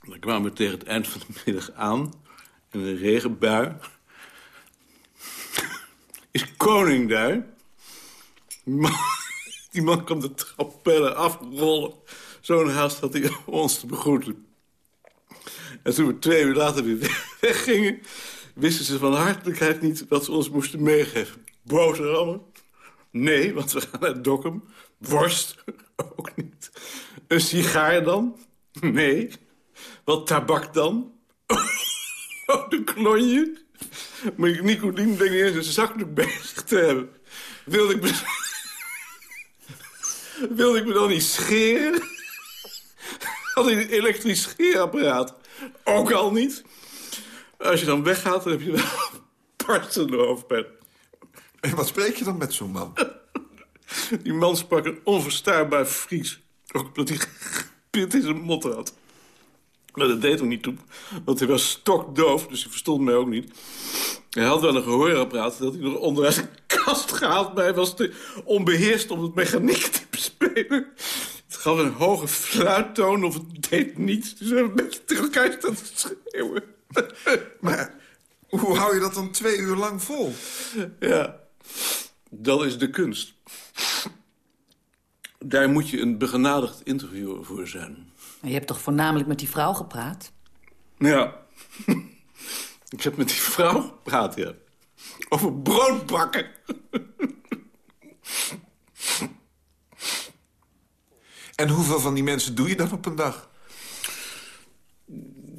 Dan kwamen we tegen het eind van de middag aan. In een regenbui. Is koning daar. Man, die man kwam de trappellen afrollen. Zo'n haast had hij ons te begroeten. En toen we twee uur later weer weggingen... wisten ze van hartelijkheid niet wat ze ons moesten meegeven. Boterhammen? Nee, want we gaan naar Dokkum. Worst? Ook niet. Een sigaar dan? Nee. Wat tabak dan? Oh, de klonje? Maar Nicodien denk niet eens een zakdoek bezig te hebben. Wilde ik. Wilde ik me dan niet scheren? Had hij een elektrisch scheerapparaat? Ook al niet. Als je dan weggaat, dan heb je wel barstende hoofdpijn. En wat spreek je dan met zo'n man? Die man sprak een onverstaanbaar Fries. Ook omdat hij pit in zijn mot had. Maar dat deed hem niet toe, want hij was stokdoof, dus hij verstond mij ook niet. Hij had wel een gehoorapparaat dat hij nog onderuit zijn kast gehaald, maar hij was te onbeheerst om het mechaniek te Het gaf een hoge fluittoon of het deed niets, dus we hebben tegen elkaar staan te schreeuwen. Maar hoe hou je dat dan twee uur lang vol? Ja, dat is de kunst. Daar moet je een begenadigd interviewer voor zijn. Je hebt toch voornamelijk met die vrouw gepraat? Ja. Ik heb met die vrouw gepraat, ja. Over broodbakken. En hoeveel van die mensen doe je dan op een dag?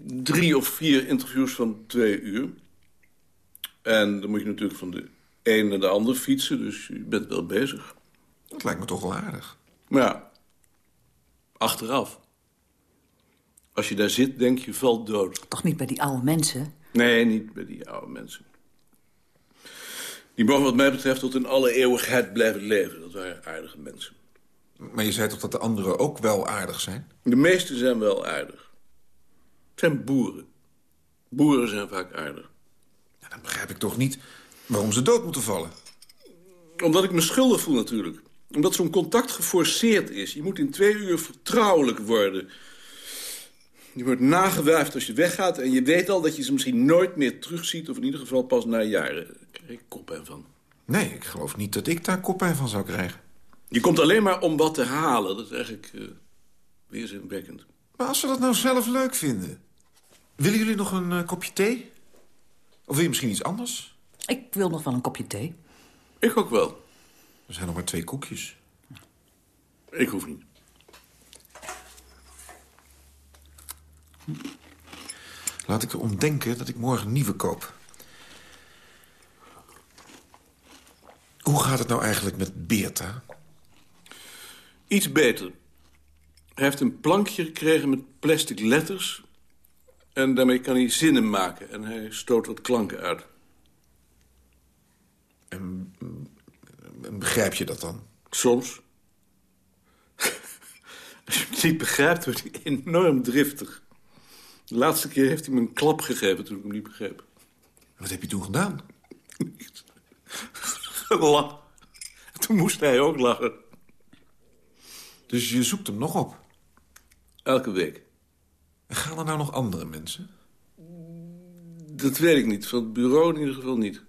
Drie of vier interviews van twee uur. En dan moet je natuurlijk van de een naar de ander fietsen, dus je bent wel bezig. Dat lijkt me toch wel aardig. Maar ja, achteraf. Als je daar zit, denk je, valt dood. Toch niet bij die oude mensen? Nee, niet bij die oude mensen. Die mogen wat mij betreft tot in alle eeuwigheid blijven leven. Dat waren aardige mensen. Maar je zei toch dat de anderen ook wel aardig zijn? De meesten zijn wel aardig. Het zijn boeren. Boeren zijn vaak aardig. Ja, dan begrijp ik toch niet waarom ze dood moeten vallen. Omdat ik me schuldig voel natuurlijk. Omdat zo'n contact geforceerd is. Je moet in twee uur vertrouwelijk worden. Je wordt nagewuifd als je weggaat... en je weet al dat je ze misschien nooit meer terugziet... of in ieder geval pas na jaren. Daar krijg ik koppijn van. Nee, ik geloof niet dat ik daar koppijn van zou krijgen. Je komt alleen maar om wat te halen. Dat is eigenlijk uh, weerzinwekkend. Maar als we dat nou zelf leuk vinden... willen jullie nog een uh, kopje thee? Of wil je misschien iets anders? Ik wil nog wel een kopje thee. Ik ook wel. Er zijn nog maar twee koekjes. Ik hoef niet. Laat ik erom denken dat ik morgen nieuwe koop. Hoe gaat het nou eigenlijk met Beerta? Iets beter. Hij heeft een plankje gekregen met plastic letters... en daarmee kan hij zinnen maken. En hij stoot wat klanken uit. En, en begrijp je dat dan? Soms. Als je het niet begrijpt, wordt hij enorm driftig. De laatste keer heeft hij me een klap gegeven toen ik hem niet begreep. Wat heb je toen gedaan? Niets. Toen moest hij ook lachen. Dus je zoekt hem nog op? Elke week. Gaan er nou nog andere mensen? Dat weet ik niet. Van het bureau in ieder geval niet.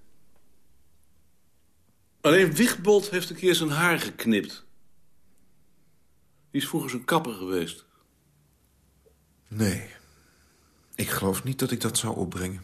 Alleen Wigbold heeft een keer zijn haar geknipt. Die is vroeger zijn kapper geweest. Nee. Ik geloof niet dat ik dat zou opbrengen.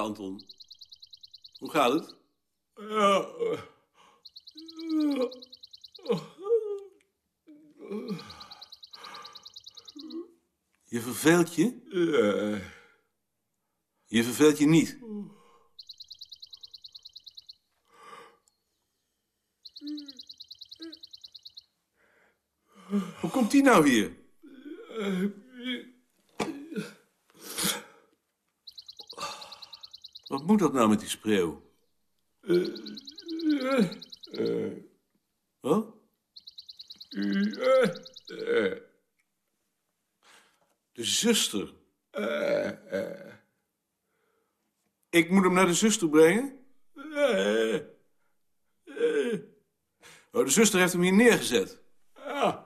Anton. Hoe gaat het? Ja. Je verveelt je? Je verveelt je niet? Hoe komt die nou hier? Wat moet dat nou met die spreeuw? Wat? De zuster. Ik moet hem naar de zuster brengen? Oh, de zuster heeft hem hier neergezet.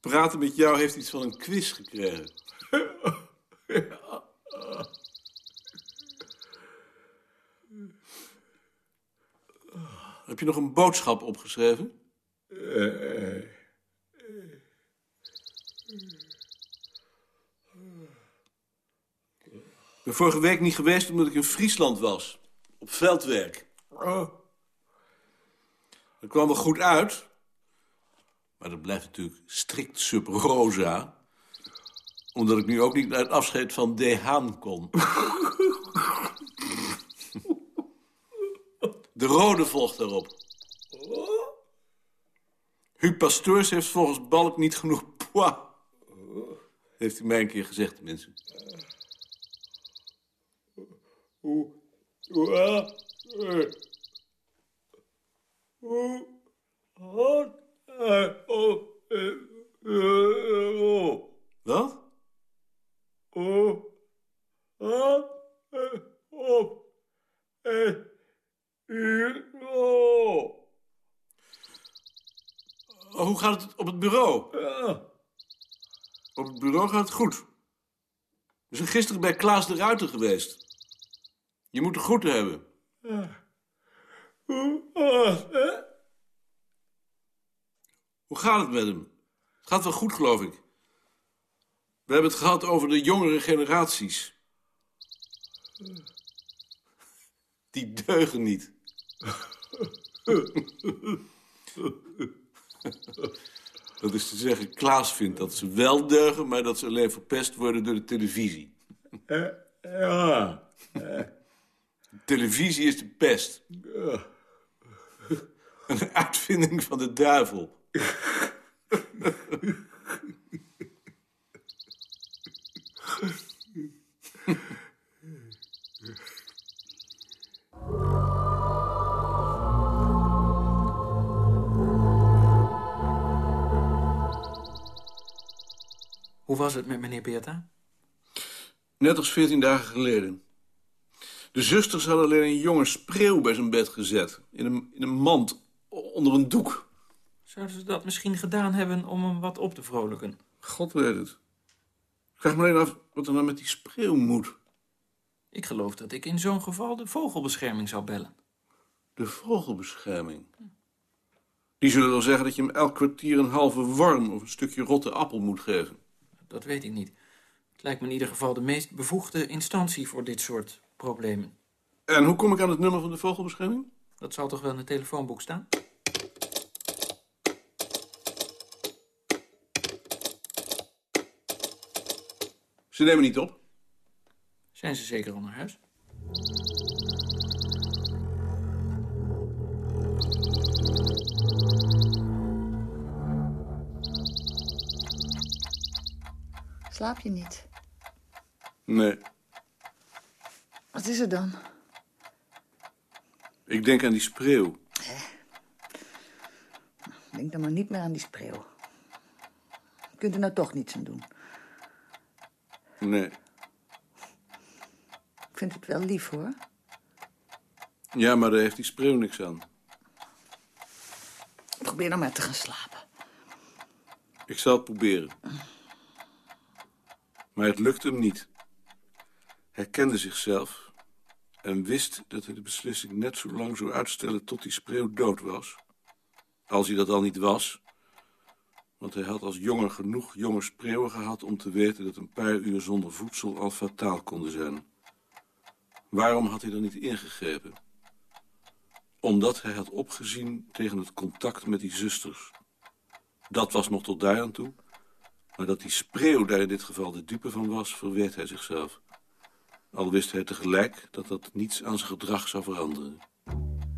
Praten met jou heeft iets van een quiz gekregen. Heb je nog een boodschap opgeschreven? Ik ben vorige week niet geweest omdat ik in Friesland was. Op veldwerk. Dat kwam wel goed uit. Maar dat blijft natuurlijk strikt sub rosa. Omdat ik nu ook niet naar het afscheid van De Haan kon. De rode volgt daarop. Huub Pastoors heeft volgens Balk niet genoeg poids. Heeft hij mij een keer gezegd, tenminste. Wat? Hoe gaat het op het bureau? Op het bureau gaat het goed. We zijn gisteren bij Klaas de Ruiter geweest. Je moet de groeten hebben. Hoe gaat het met hem? Het gaat wel goed, geloof ik. We hebben het gehad over de jongere generaties. Die deugen niet. Dat is te zeggen, Klaas vindt dat ze wel deugen... maar dat ze alleen verpest worden door de televisie. Uh, ja. Uh. Televisie is de pest. Uh. Een uitvinding van de duivel. Hoe was het met meneer Beerta? Net als veertien dagen geleden. De zusters hadden alleen een jonge spreeuw bij zijn bed gezet. In een, in een mand, onder een doek. Zouden ze dat misschien gedaan hebben om hem wat op te vrolijken? God weet het. Ik vraag me alleen af wat er nou met die spreeuw moet. Ik geloof dat ik in zo'n geval de vogelbescherming zou bellen. De vogelbescherming? Die zullen wel zeggen dat je hem elk kwartier een halve worm... of een stukje rotte appel moet geven. Dat weet ik niet. Het lijkt me in ieder geval de meest bevoegde instantie voor dit soort problemen. En hoe kom ik aan het nummer van de vogelbescherming? Dat zal toch wel in het telefoonboek staan? Ze nemen niet op. Zijn ze zeker onder huis? Slaap je niet? Nee. Wat is er dan? Ik denk aan die spreeuw. Denk dan maar niet meer aan die spreeuw. Je kunt er nou toch niets aan doen. Nee. Ik vind het wel lief, hoor. Ja, maar daar heeft die spreeuw niks aan. Probeer dan maar te gaan slapen. Ik zal het proberen. Maar het lukte hem niet. Hij kende zichzelf en wist dat hij de beslissing net zo lang zou uitstellen tot die spreeuw dood was. Als hij dat al niet was. Want hij had als jongen genoeg jonge spreeuwen gehad om te weten dat een paar uur zonder voedsel al fataal konden zijn. Waarom had hij dan niet ingegrepen? Omdat hij had opgezien tegen het contact met die zusters. Dat was nog tot daar aan toe. Maar dat die spreeuw daar in dit geval de dupe van was, verweet hij zichzelf. Al wist hij tegelijk dat dat niets aan zijn gedrag zou veranderen.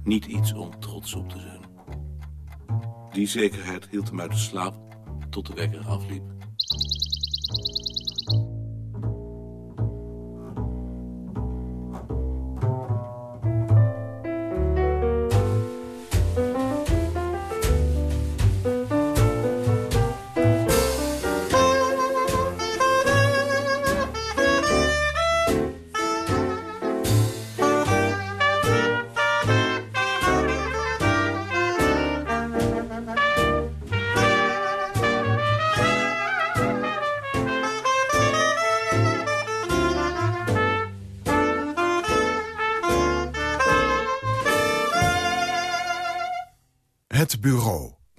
Niet iets om trots op te zijn. Die zekerheid hield hem uit de slaap tot de wekker afliep.